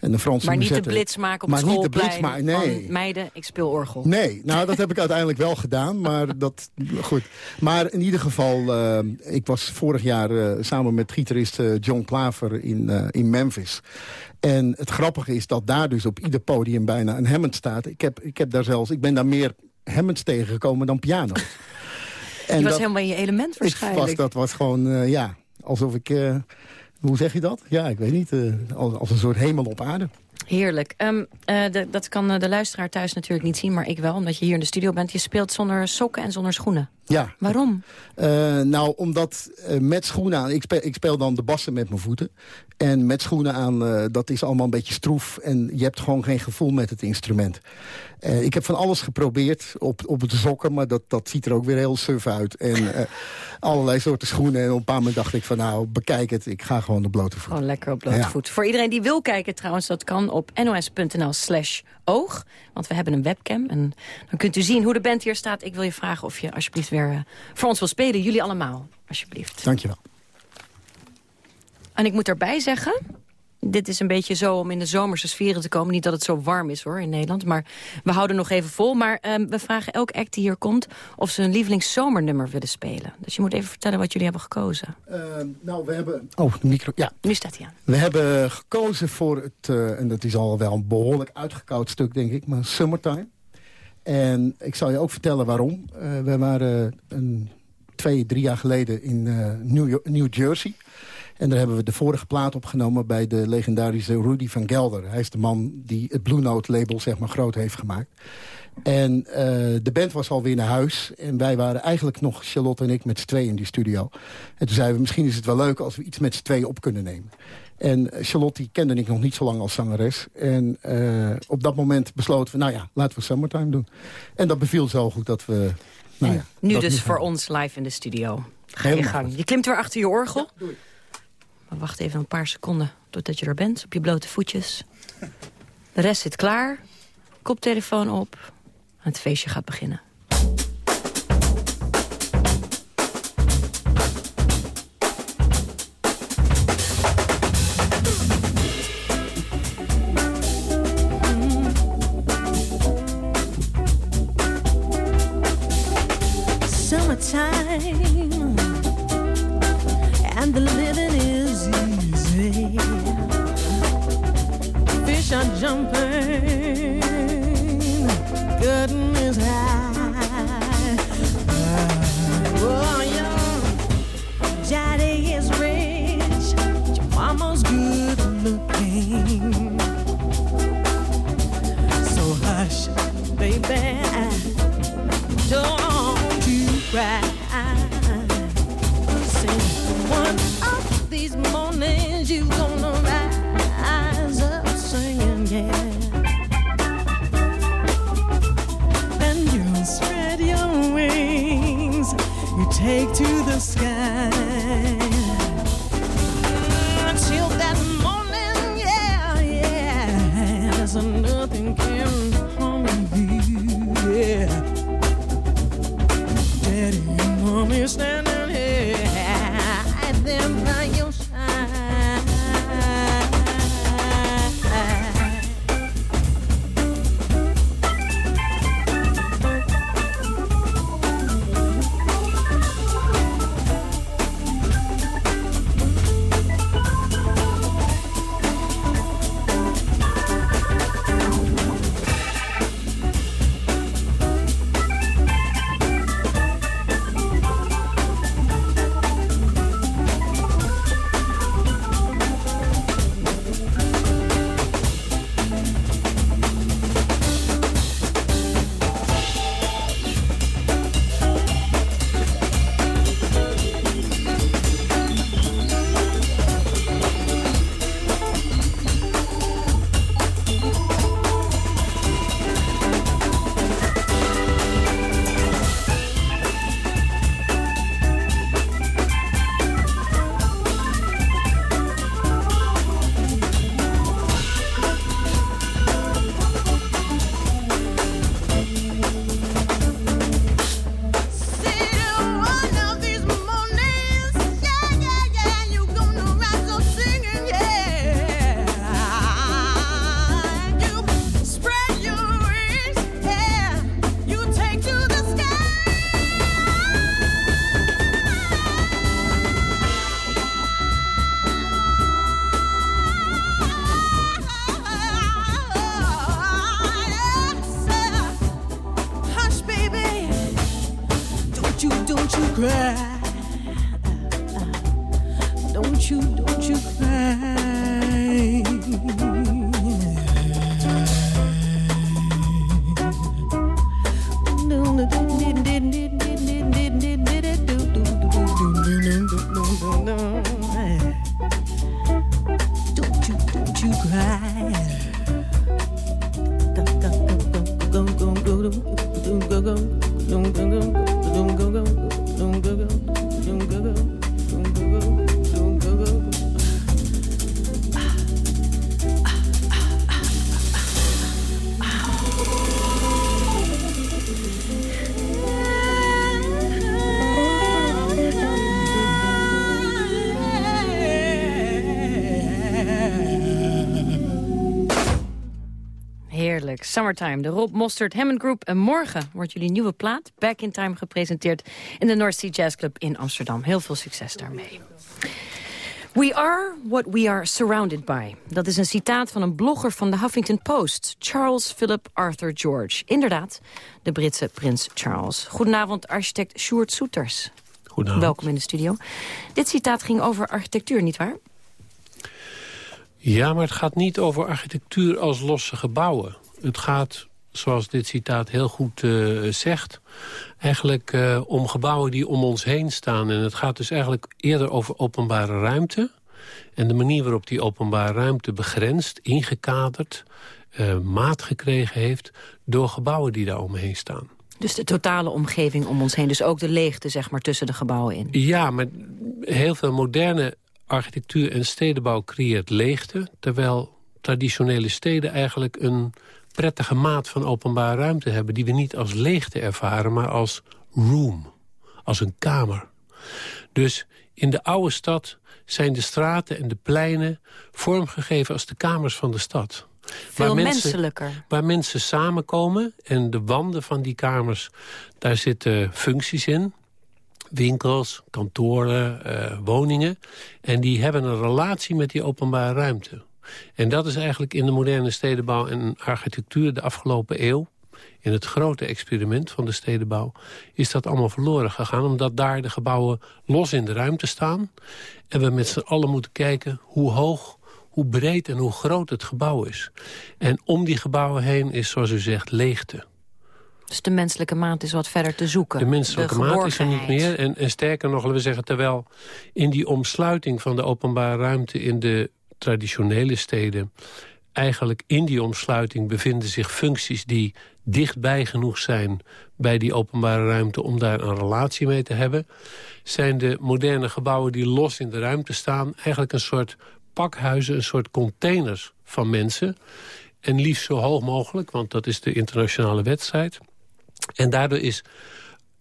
En de Franse
maar niet de blits maken op
maar
het schoolplein
maken, nee.
meiden, ik speel orgel.
Nee, nou dat heb ik uiteindelijk wel gedaan, maar dat, goed. Maar in ieder geval, eh, ik was vorig jaar eh, samen met gitarist eh, John Klaver in, in Memphis. En het grappige is dat daar dus op ieder podium bijna een Hammond staat. Ik, heb, ik, heb daar zelfs, ik ben daar meer Hammonds tegengekomen dan piano's.
je was
dat-
helemaal in je element waarschijnlijk.
was, dat was gewoon, ja, alsof ik... hoe zeg je dat? Ja, ik weet niet. eh, als, als een soort hemel op aarde.
Heerlijk. Ehm, eh, de- dat kan eh, de luisteraar thuis natuurlijk niet zien, maar ik wel, omdat je hier in de studio bent. Je speelt zonder sokken en zonder schoenen.
Ja.
Waarom?
Eh, nou, omdat met schoenen aan... Ik speel, ik speel dan de bassen met mijn voeten. En met schoenen aan, dat is allemaal een beetje stroef. En je hebt gewoon geen gevoel met het instrument. Ik heb van alles geprobeerd op, op de sokken... maar dat, dat ziet er ook weer heel suf uit. En allerlei soorten schoenen. En op een paar moment dacht ik van... nou, bekijk het, ik ga gewoon de blote voet.
Gewoon lekker op blote
Ja.
voet. Voor iedereen die wil kijken trouwens, dat kan op nos.nl slash oog. Want we hebben een webcam en dan kunt u zien hoe de band hier staat. Ik wil je vragen of je alsjeblieft weer eh, voor ons wil spelen. Jullie allemaal, alsjeblieft.
Dankjewel.
En ik moet erbij zeggen, dit is een beetje zo om in de zomerse sferen te komen. Niet dat het zo warm is hoor in Nederland, maar we houden nog even vol. Maar ehm, we vragen elk act die hier komt of ze een lievelingszomernummer willen spelen. Dus je moet even vertellen wat jullie hebben gekozen.
nou, we hebben... Oh, de micro, ja.
Nu staat hij aan.
We hebben gekozen voor het, eh, en dat is al wel een behoorlijk uitgekoud stuk, denk ik, maar Summertime. En ik zal je ook vertellen waarom. Eh, we waren een, twee, drie jaar geleden in eh, New Jersey. En daar hebben we de vorige plaat opgenomen bij de legendarische Rudy van Gelder. Hij is de man die het Blue Note label zeg maar, groot heeft gemaakt. En eh, de band was alweer naar huis. En wij waren eigenlijk nog, Charlotte en ik, met z'n tweeën in die studio. En toen zeiden we, misschien is het wel leuk als we iets met z'n tweeën op kunnen nemen. En eh, Charlotte die kende ik nog niet zo lang als zangeres. En eh, op dat moment besloten we, nou ja, laten we Summertime doen. En dat beviel zo goed dat we... Nou ja,
Nu dus voor ons live in de studio. Ga je gang. Je klimt weer achter je orgel. Maar wacht even een paar seconden totdat je er bent. Op je blote voetjes. De rest zit klaar. Koptelefoon op. En het feestje gaat beginnen.
You take to the sky.
Summertime, de Rob Mostert Hammond Group. En morgen wordt jullie nieuwe plaat, Back in Time, gepresenteerd... in de North Sea Jazz Club in Amsterdam. Heel veel succes daarmee. We are what we are surrounded by. Dat is een citaat van een blogger van de Huffington Post. Charles Philip Arthur George. Inderdaad, de Britse prins Charles. Goedenavond, architect Sjoerd Soeters.
Goedenavond.
Welkom in de studio. Dit citaat ging over architectuur, nietwaar?
Ja, maar het gaat niet over architectuur als losse gebouwen. Het gaat, zoals dit citaat heel goed uh, zegt... eigenlijk uh, om gebouwen die om ons heen staan. En het gaat dus eigenlijk eerder over openbare ruimte... en de manier waarop die openbare ruimte begrensd, ingekaderd... Uh, maat gekregen heeft door gebouwen die daar omheen staan.
Dus de totale omgeving om ons heen. Dus ook de leegte zeg maar, tussen de gebouwen in.
Ja, maar heel veel moderne architectuur en stedenbouw creëert leegte... terwijl traditionele steden eigenlijk een prettige maat van openbare ruimte hebben... die we niet als leegte ervaren, maar als room, als een kamer. Dus in de oude stad zijn de straten en de pleinen vormgegeven als de kamers van de stad.
Veel
waar mensen,
menselijker.
Waar mensen samenkomen en de wanden van die kamers, daar zitten functies in winkels, kantoren, uh, woningen. En die hebben een relatie met die openbare ruimte. En dat is eigenlijk in de moderne stedenbouw en architectuur de afgelopen eeuw... in het grote experiment van de stedenbouw... is dat allemaal verloren gegaan, omdat daar de gebouwen los in de ruimte staan. En we met z'n allen moeten kijken hoe hoog, hoe breed en hoe groot het gebouw is. En om die gebouwen heen is, zoals u zegt, leegte.
Dus de menselijke maat is wat verder te zoeken.
De menselijke de maat is er niet meer. En, en sterker nog, laten we zeggen, terwijl in die omsluiting van de openbare ruimte in de traditionele steden, eigenlijk in die omsluiting bevinden zich functies die dichtbij genoeg zijn bij die openbare ruimte om daar een relatie mee te hebben, zijn de moderne gebouwen die los in de ruimte staan eigenlijk een soort pakhuizen, een soort containers van mensen. En liefst zo hoog mogelijk, want dat is de internationale wedstrijd. En daardoor is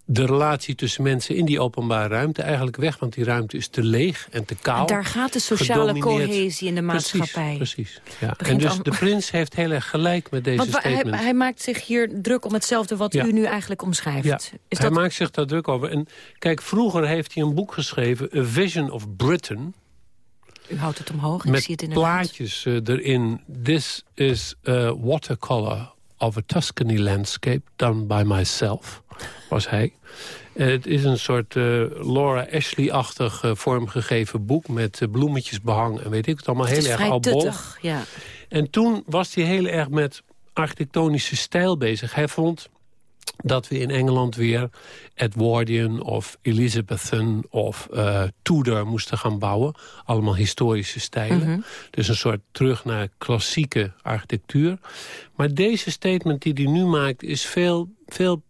de relatie tussen mensen in die openbare ruimte eigenlijk weg. Want die ruimte is te leeg en te kaal.
En daar gaat de sociale cohesie in de maatschappij.
Precies, precies. Ja. En dus de prins heeft heel erg gelijk met deze
want
statement.
Hij, hij, maakt zich hier druk om hetzelfde wat
ja.
u nu eigenlijk omschrijft.
Ja.
Is
hij
dat...
maakt zich daar druk over. En kijk, vroeger heeft hij een boek geschreven, A Vision of Britain...
U houdt het omhoog, ik
met
zie het inderdaad.
plaatjes uh, erin. This is a watercolor of a Tuscany landscape done by myself, was hij. Uh, het is een soort uh, Laura Ashley-achtig uh, vormgegeven boek... met bloemetjes behang en weet ik het allemaal.
Het
heel erg
vrij tuttig, ja.
En toen was hij heel erg met architectonische stijl bezig. Hij vond dat we in Engeland weer Edwardian of Elizabethan of uh, Tudor moesten gaan bouwen. Allemaal historische stijlen.
Mhm.
Dus een soort terug naar klassieke architectuur. Maar deze statement die hij nu maakt is veel, veel,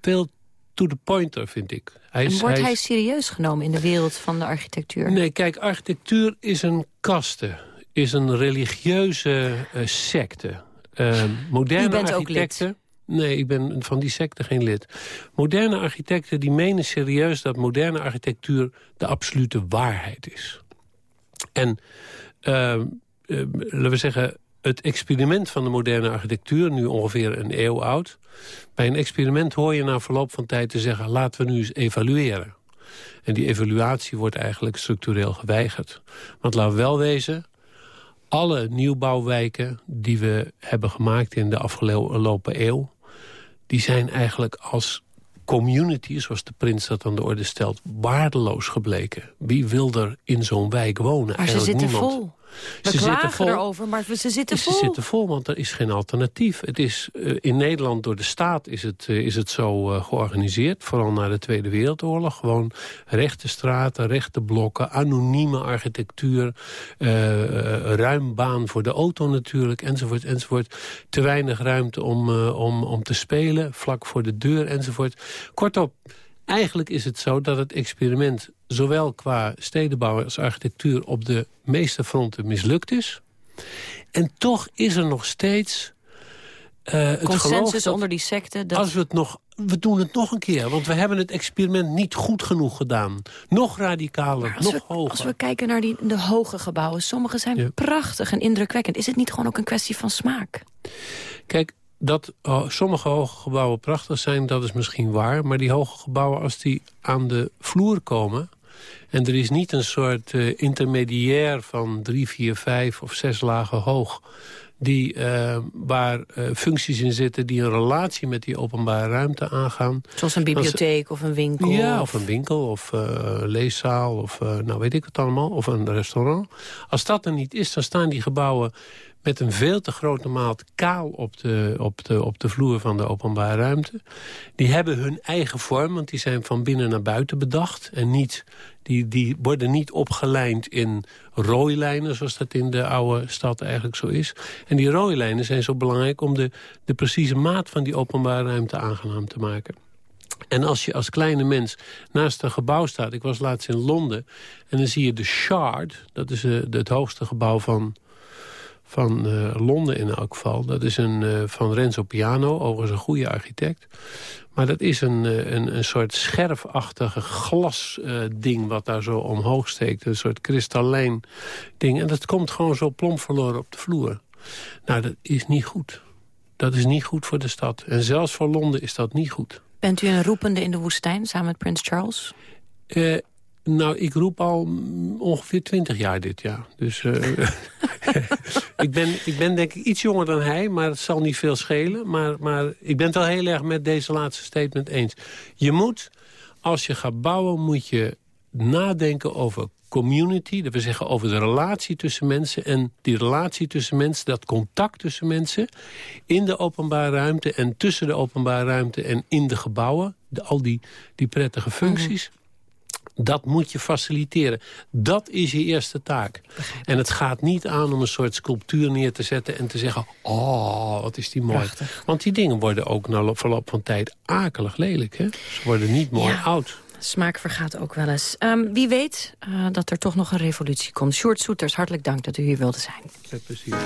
veel to the pointer, vind ik. Hij
En wordt
hij
serieus genomen in de wereld van de architectuur?
Nee, kijk, architectuur is een kaste. Is een religieuze eh, secte. Eh, moderne architecten... Nee, ik ben van die secte geen lid. Moderne architecten die menen serieus dat moderne architectuur de absolute waarheid is. En eh, eh, laten we zeggen, het experiment van de moderne architectuur, nu ongeveer een eeuw oud. Bij een experiment hoor je na verloop van tijd te zeggen, laten we nu eens evalueren. En die evaluatie wordt eigenlijk structureel geweigerd. Want laten we wel wezen, alle nieuwbouwwijken die we hebben gemaakt in de afgelopen eeuw... die zijn eigenlijk als community, zoals de prins dat aan de orde stelt... waardeloos gebleken. Wie wil er in zo'n wijk wonen?
Maar ze zitten
niemand.
vol. We
Ze zitten vol.
erover, maar ze zitten
Ze
vol.
zitten vol, want er is geen alternatief. Het is, eh, in Nederland door de staat is het, eh, is het zo eh, georganiseerd. Vooral na de Tweede Wereldoorlog. Gewoon rechte straten, rechte blokken, anonieme architectuur. ruim baan voor de auto natuurlijk, enzovoort, enzovoort. Te weinig ruimte om, om, om te spelen, vlak voor de deur, enzovoort. Kortom, eigenlijk is het zo dat het experiment... zowel qua stedenbouw als architectuur op de meeste fronten mislukt is. En toch is er nog steeds eh, het geloof
Consensus
dat
onder die secte. Dat...
als we het nog... We doen het nog een keer, want we hebben het experiment niet goed genoeg gedaan. Nog radicaler, nog
we,
hoger.
als we kijken naar die, de hoge gebouwen, sommige zijn prachtig en indrukwekkend. Is het niet gewoon ook een kwestie van smaak?
Kijk, dat oh, sommige hoge gebouwen prachtig zijn, dat is misschien waar. Maar die hoge gebouwen, als die aan de vloer komen... en er is niet een soort eh, intermediair van drie, vier, vijf of zes lagen hoog... Die, eh, waar eh, functies in zitten die een relatie met die openbare ruimte aangaan.
Zoals een bibliotheek of een winkel.
Ja, of een winkel, of leeszaal, of nou weet ik het allemaal. Of een restaurant. Als dat er niet is, dan staan die gebouwen met een veel te grote maat kaal op de, op, de, op de vloer van de openbare ruimte. Die hebben hun eigen vorm, want die zijn van binnen naar buiten bedacht. En niet, die, die worden niet opgelijnd in rooilijnen, zoals dat in de oude stad eigenlijk zo is. En die rooilijnen zijn zo belangrijk om de, de precieze maat van die openbare ruimte aangenaam te maken. En als je als kleine mens naast een gebouw staat... ik was laatst in Londen en dan zie je de Shard... dat is eh, het hoogste gebouw van, van eh, Londen in elk geval. Dat is een, eh, van Renzo Piano, overigens een goede architect. Maar dat is een, eh, een, een soort scherfachtige glasding ding wat daar zo omhoog steekt. Een soort kristallijn ding. En dat komt gewoon zo plomp verloren op de vloer. Nou, dat is niet goed. Dat is niet goed voor de stad. En zelfs voor Londen is dat niet goed.
Bent u een roepende in de woestijn samen met Prins Charles?
Nou, ik roep al ongeveer twintig jaar dit jaar. Dus eh, ik, ben, ik ben denk ik iets jonger dan hij, maar het zal niet veel schelen. Maar, maar ik ben het wel heel erg met deze laatste statement eens. Je moet, als je gaat bouwen, moet je nadenken over community. Dat wil zeggen over de relatie tussen mensen. En die relatie tussen mensen, dat contact tussen mensen... in de openbare ruimte en tussen de openbare ruimte en in de gebouwen. De, al die, die prettige functies. Dat moet je faciliteren. Dat is je eerste taak. En het gaat niet aan om een soort sculptuur neer te zetten... en te zeggen, oh, wat is die mooi. Want die dingen worden ook na verloop van tijd akelig lelijk. Hè? Ze worden niet mooi
Ja.
oud.
Smaak vergaat ook wel eens. Ehm, wie weet eh, dat er toch nog een revolutie komt. Sjoerd Soeters, hartelijk dank dat u hier wilde zijn.
Met plezier.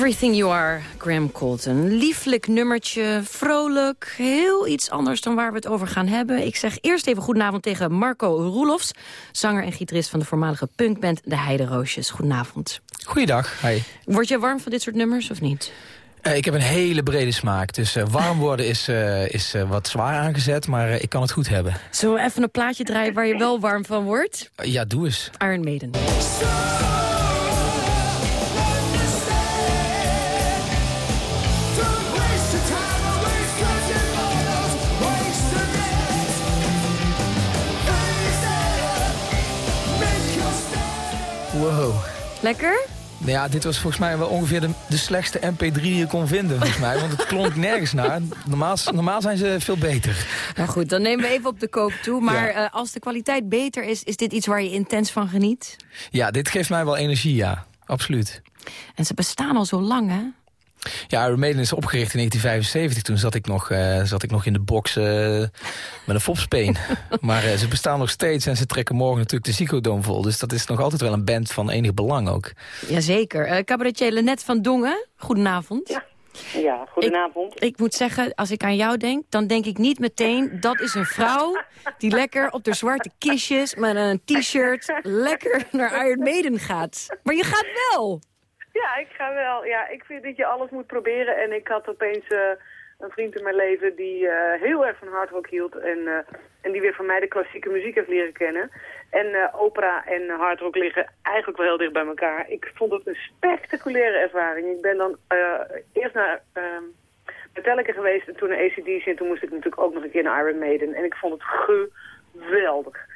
Everything You Are, Graham Colton. Lieflijk nummertje, vrolijk, heel iets anders dan waar we het over gaan hebben. Ik zeg eerst even goedenavond tegen Marco Roelofs... zanger en gitarist van de voormalige punkband De Heideroosjes. Goedenavond.
Goeiedag, hi.
Word je warm van dit soort nummers of niet?
Uh, ik heb een hele brede smaak, dus uh, warm worden is, uh, is wat zwaar aangezet, maar ik kan het goed hebben.
Zullen we even een plaatje draaien waar je wel warm van wordt?
ja, doe eens.
Iron Maiden.
Wow.
Lekker?
Nou ja, dit was volgens mij wel ongeveer de, de slechtste MP3 die je kon vinden, volgens mij. Want het klonk nergens naar. Normaal, normaal zijn ze veel beter.
Nou goed, dan nemen we even op de koop toe. Maar ja. uh, als de kwaliteit beter is, is dit iets waar je intens van geniet?
Ja, dit geeft mij wel energie, ja. Absoluut.
En ze bestaan al zo lang, hè?
Ja, Iron Maiden is opgericht in 1975. Toen zat ik nog, uh, zat ik nog in de box uh, met een fopspeen. maar uh, ze bestaan nog steeds en ze trekken morgen natuurlijk de Ziggo vol. Dus dat is nog altijd wel een band van enig belang ook.
Jazeker. Uh, cabaretier Lennet van Dongen, goedenavond.
Ja. Ja, goedenavond.
Ik, ik, moet zeggen, als ik aan jou denk, dan denk ik niet meteen... dat is een vrouw die lekker op de zwarte kistjes met een t-shirt... lekker naar Iron Maiden gaat. Maar je gaat wel!
Ja, ik ga wel. Ja, ik vind dat je alles moet proberen. En ik had opeens uh, een vriend in mijn leven die uh, heel erg van hardrock hield. En, uh, en die weer van mij de klassieke muziek heeft leren kennen. En opera en hardrock liggen eigenlijk wel heel dicht bij elkaar. Ik vond het een spectaculaire ervaring. Ik ben dan eerst naar ehm, Metallica geweest en toen naar ACDC. En toen moest ik natuurlijk ook nog een keer naar Iron Maiden. En ik vond het geweldig.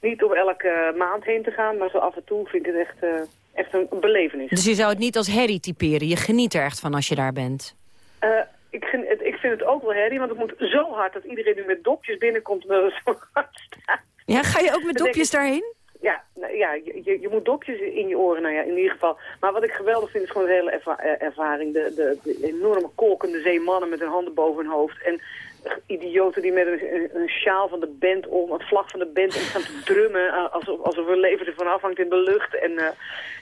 Niet om elke maand heen te gaan, maar zo af en toe vind ik het echt echt een belevenis.
Dus je zou het niet als herrie typeren? Je geniet er echt van als je daar bent?
Uh, ik, ik vind het ook wel herrie, want het moet zo hard dat iedereen nu met dopjes binnenkomt het zo hard staat.
Ja, ga je ook met dopjes daarheen?
Ja, nou, ja je, je moet dopjes in je oren, nou ja, in ieder geval. Maar wat ik geweldig vind is gewoon de hele erva ervaring. De, de, de enorme kolkende zeemannen met hun handen boven hun hoofd. En idioten die met een, een, sjaal van de band om, een vlag van de band om gaan te drummen, alsof, alsof hun leven ervan afhangt in de lucht. En, uh,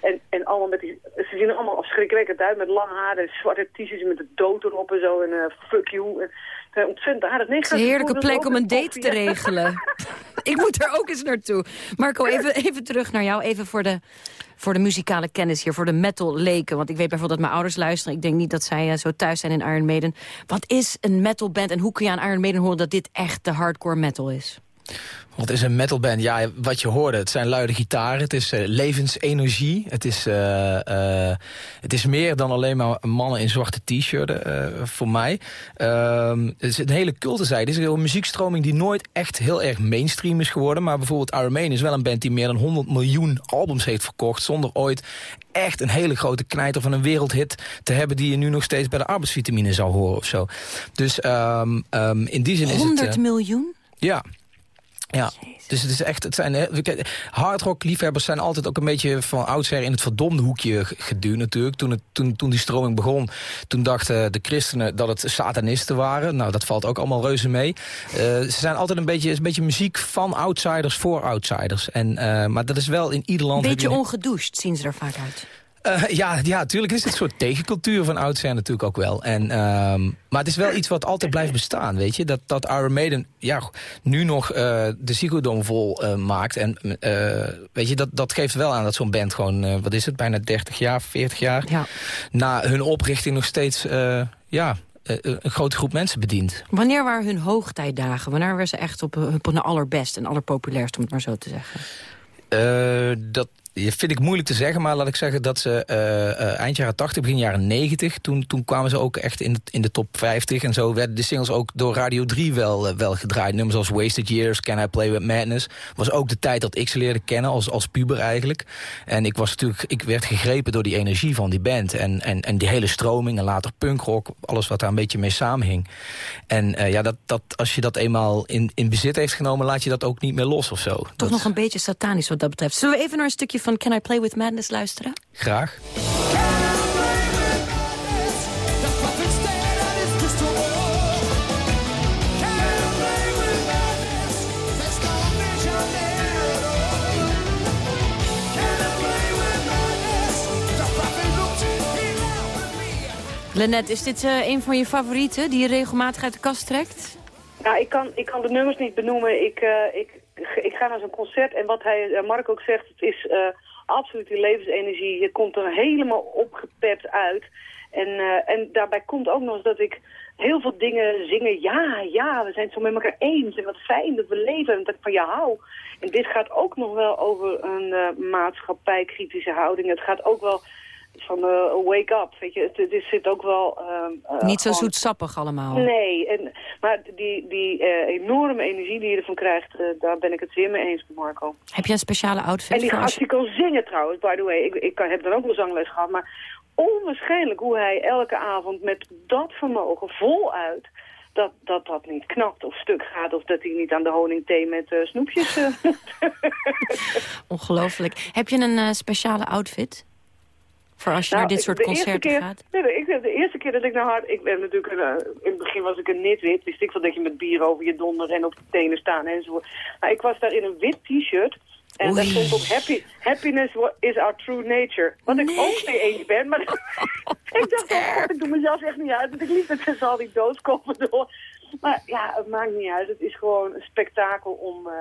en, en allemaal met die, ze zien er allemaal afschrikwekkend uit met lang haar en zwarte t-shirts met de dood erop en zo en uh, fuck you. En, uh, ontzettend aardig. Nee,
het is een heerlijke plek om een date te regelen. Ik moet er ook eens naartoe. Marco, even, even terug naar jou, even voor de voor de muzikale kennis hier, voor de metal leken. Want ik weet bijvoorbeeld dat mijn ouders luisteren. Ik denk niet dat zij uh, zo thuis zijn in Iron Maiden. Wat is een metalband en hoe kun je aan Iron Maiden horen dat dit echt de hardcore metal is?
Wat is een metalband? Ja, wat je hoorde, het zijn luide gitaren. Het is uh, levensenergie. Het is, uh, uh, het is meer dan alleen maar mannen in zwarte t-shirten voor mij. Ehm, het is een hele cultenzijde. Het is een muziekstroming die nooit echt heel erg mainstream is geworden. Maar bijvoorbeeld Iron Maiden is wel een band die meer dan 100 miljoen albums heeft verkocht. Zonder ooit echt een hele grote knijter van een wereldhit te hebben... die je nu nog steeds bij de arbeidsvitamine zou horen of zo. Dus um, um, in die zin is het...
100 miljoen?
Ja. Ja, dus het is echt, het zijn hardrock liefhebbers zijn altijd ook een beetje van oudsher in het verdomde hoekje geduwd natuurlijk. Toen, het, toen, toen die stroming begon, toen dachten de christenen dat het satanisten waren. Nou, dat valt ook allemaal reuze mee. Uh, ze zijn altijd een beetje, een beetje muziek van outsiders voor outsiders. En, uh, maar dat is wel in ieder land...
Een beetje ongedoucht zien ze er vaak uit.
Uh, ja, ja, natuurlijk is het een soort tegencultuur van oudsher natuurlijk ook wel. En, um, maar het is wel iets wat altijd blijft bestaan, weet je. Dat, dat Iron Maiden ja, nu nog uh, de Ziggo vol uh, maakt. En weet je, dat, dat geeft wel aan dat zo'n band gewoon, wat is het, bijna 30 jaar, 40 jaar...
Ja.
na hun oprichting nog steeds, ja, een grote groep mensen bedient.
Wanneer waren hun hoogtijdagen? Wanneer waren ze echt op hun allerbest en allerpopulairst, om het maar zo te zeggen?
dat vind ik moeilijk te zeggen, maar laat ik zeggen dat ze uh, uh, eind jaren 80, begin jaren 90... Toen, toen kwamen ze ook echt in de, in de top 50. En zo werden de singles ook door Radio 3 wel, uh, wel gedraaid. Nummers als Wasted Years, Can I Play With Madness. was ook de tijd dat ik ze leerde kennen als, als puber eigenlijk. En ik was natuurlijk, ik werd gegrepen door die energie van die band. En, en, en die hele stroming en later punkrock. Alles wat daar een beetje mee samenhing. En ja, dat, dat, als je dat eenmaal in, in bezit heeft genomen... laat je dat ook niet meer los of zo.
Toch
dat...
nog een beetje satanisch wat dat betreft. Zullen we even naar een stukje van Can I Play With Madness luisteren?
Graag.
Lennet, is dit uh, een van je favorieten die je regelmatig uit de kast trekt?
Nou, ik kan, ik kan de nummers niet benoemen. Ik, uh, ik, ik ga naar zo'n concert en wat hij, Mark ook zegt, het is uh, absoluut die levensenergie. Je komt er helemaal opgepept uit. En, en daarbij komt ook nog eens dat ik heel veel dingen zingen. Ja, ja, we zijn het zo met elkaar eens. En wat fijn dat we leven en dat ik van je hou. En dit gaat ook nog wel over een uh, maatschappijkritische houding. Het gaat ook wel van uh, wake up, weet je. Het, het zit ook wel... Uh,
Niet zo gewoon... zoetsappig allemaal.
Nee, en, maar die, die enorme energie die je ervan krijgt... daar ben ik het zeer mee eens met Marco.
Heb je een speciale outfit
En die
voor
als je kan zingen trouwens, by the way. Ik, ik heb dan ook wel zangles gehad, maar onwaarschijnlijk hoe hij elke avond met dat vermogen voluit... Dat, dat dat niet knakt of stuk gaat... of dat hij niet aan de honingthee met uh, snoepjes... Uh.
Ongelooflijk. Heb je een uh, speciale outfit? Voor als je
nou,
naar dit soort concerten
keer,
gaat?
Nee, de, de, eerste keer dat ik naar hard... Ik ben natuurlijk... in het begin was ik een nitwit. Wist ik wel dat je met bier over je donder en op de tenen staan enzovoort. Maar ik was daar in een wit t-shirt... En Oei. daar stond op happy, happiness is our true nature. Wat ik ook mee eens ben. Maar ik dacht, oh God, ik doe mezelf echt niet uit. Want ik liep dat ze zal die door. Maar ja, het maakt niet uit. Het is gewoon een spektakel om... Uh,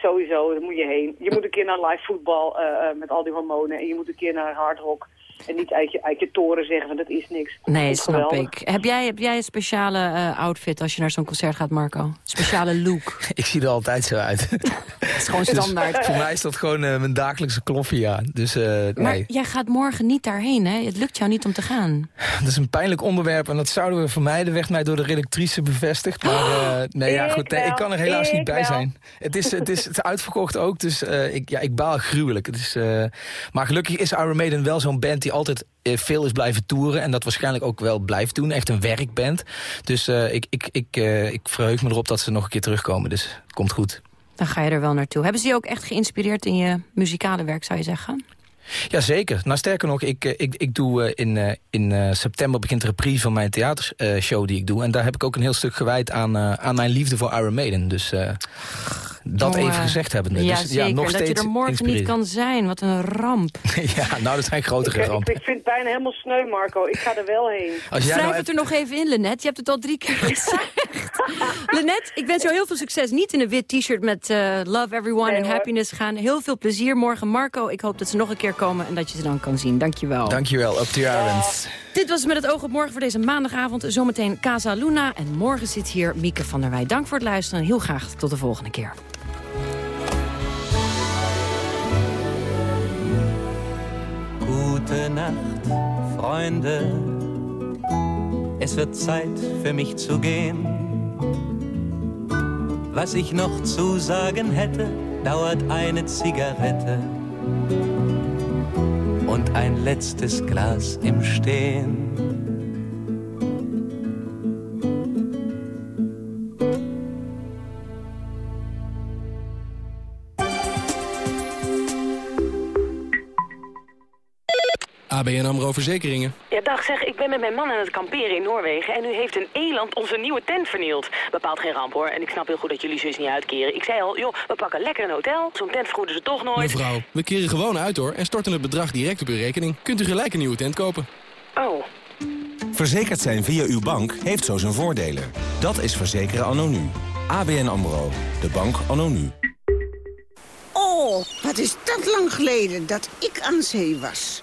sowieso, daar moet je heen. Je moet een keer naar live voetbal uh, met al die hormonen. En je moet een keer naar hard rock. En niet uit je, uit je toren zeggen, van dat is niks.
Nee,
is
snap ik. Heb jij, heb jij een speciale uh, outfit als je naar zo'n concert gaat, Marco? Speciale look?
ik zie er altijd zo uit.
dat is gewoon standaard.
Dus voor mij is dat gewoon uh, mijn dagelijkse kloffie aan. Dus, uh,
maar
nee.
jij gaat morgen niet daarheen, hè? Het lukt jou niet om te gaan.
Dat is een pijnlijk onderwerp en dat zouden we vermijden. Werd mij door de redactrice bevestigd. Maar nee, ja, goed, nee, ik kan er helaas niet bij
wel.
zijn. Het is, het, is, het is uitverkocht ook, dus ik, ja, ik baal gruwelijk. Het is, maar gelukkig is Iron Maiden wel zo'n band die altijd veel is blijven toeren. En dat waarschijnlijk ook wel blijft doen. Echt een werkband. Dus uh, ik, ik, ik, uh, ik verheug me erop dat ze nog een keer terugkomen. Dus het komt goed.
Dan ga je er wel naartoe. Hebben ze je ook echt geïnspireerd in je muzikale werk, zou je zeggen?
Jazeker. Nou, sterker nog, ik, ik, ik doe in, in september begint de reprise van mijn theatershow die ik doe. En daar heb ik ook een heel stuk gewijd aan, aan mijn liefde voor Iron Maiden. Dus uh, dat even gezegd hebbende.
Ja,
dus,
zeker.
ja, nog
dat je er morgen niet kan zijn. Wat een ramp.
ja, nou, dat zijn grotere
ik,
rampen.
Ik, ik vind het bijna helemaal sneu, Marco. Ik ga er wel heen.
Als jij
Schrijf
nou
het er nog even in, Lenet. Je hebt het al drie keer gezegd. Lenet, ik wens jou heel veel succes. Niet in een wit t-shirt met uh, Love Everyone
Nee, hoor.
Happiness gaan. Heel veel plezier morgen. Marco, ik hoop dat ze nog een keer komen en dat je ze dan kan zien. Dankjewel.
Dankjewel, up to your errands.
Dit was met het oog op morgen voor deze maandagavond. Zometeen Casa Luna. En morgen zit hier Mieke van der Wij. Dank voor het luisteren en heel graag tot de volgende keer.
Gute Nacht, Freunde. Es wird Zeit für mich zu gehen. Was ich noch zu sagen hätte, dauert eine Zigarette ein letztes Glas im Stehen.
ABN AMRO Verzekeringen.
Ja, dag zeg, ik ben met mijn man aan het kamperen in Noorwegen... en nu heeft een eland onze nieuwe tent vernield. Bepaalt geen ramp, hoor. En ik snap heel goed dat jullie zus niet uitkeren. Ik zei al, joh, we pakken lekker een hotel. Zo'n tent vergoeden ze toch nooit.
Mevrouw, we keren gewoon uit hoor en storten het bedrag direct op uw rekening. Kunt u gelijk een nieuwe tent kopen.
Oh.
Verzekerd zijn via uw bank heeft zo zijn voordelen. Dat is verzekeren anno nu. ABN AMRO. De bank anno nu.
Oh, wat is dat lang geleden dat ik aan zee was.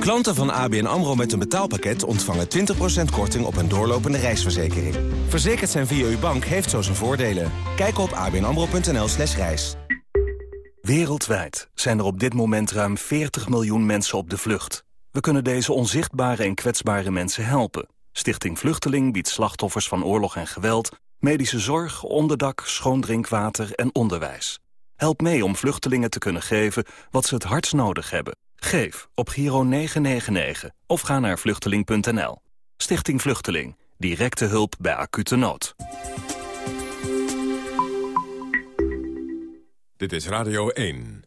Klanten van ABN AMRO met een betaalpakket ontvangen 20% korting op een doorlopende reisverzekering. Verzekerd zijn via uw bank heeft zo zijn voordelen. Kijk op abnamro.nl slash reis.
Wereldwijd zijn er op dit moment ruim 40 miljoen mensen op de vlucht. We kunnen deze onzichtbare en kwetsbare mensen helpen. Stichting Vluchteling biedt slachtoffers van oorlog en geweld... medische zorg, onderdak, schoon drinkwater en onderwijs. Help mee om vluchtelingen te kunnen geven wat ze het hardst nodig hebben. Geef op Giro 999 of ga naar vluchteling.nl. Stichting Vluchteling. Directe hulp bij acute nood.
Dit is Radio 1.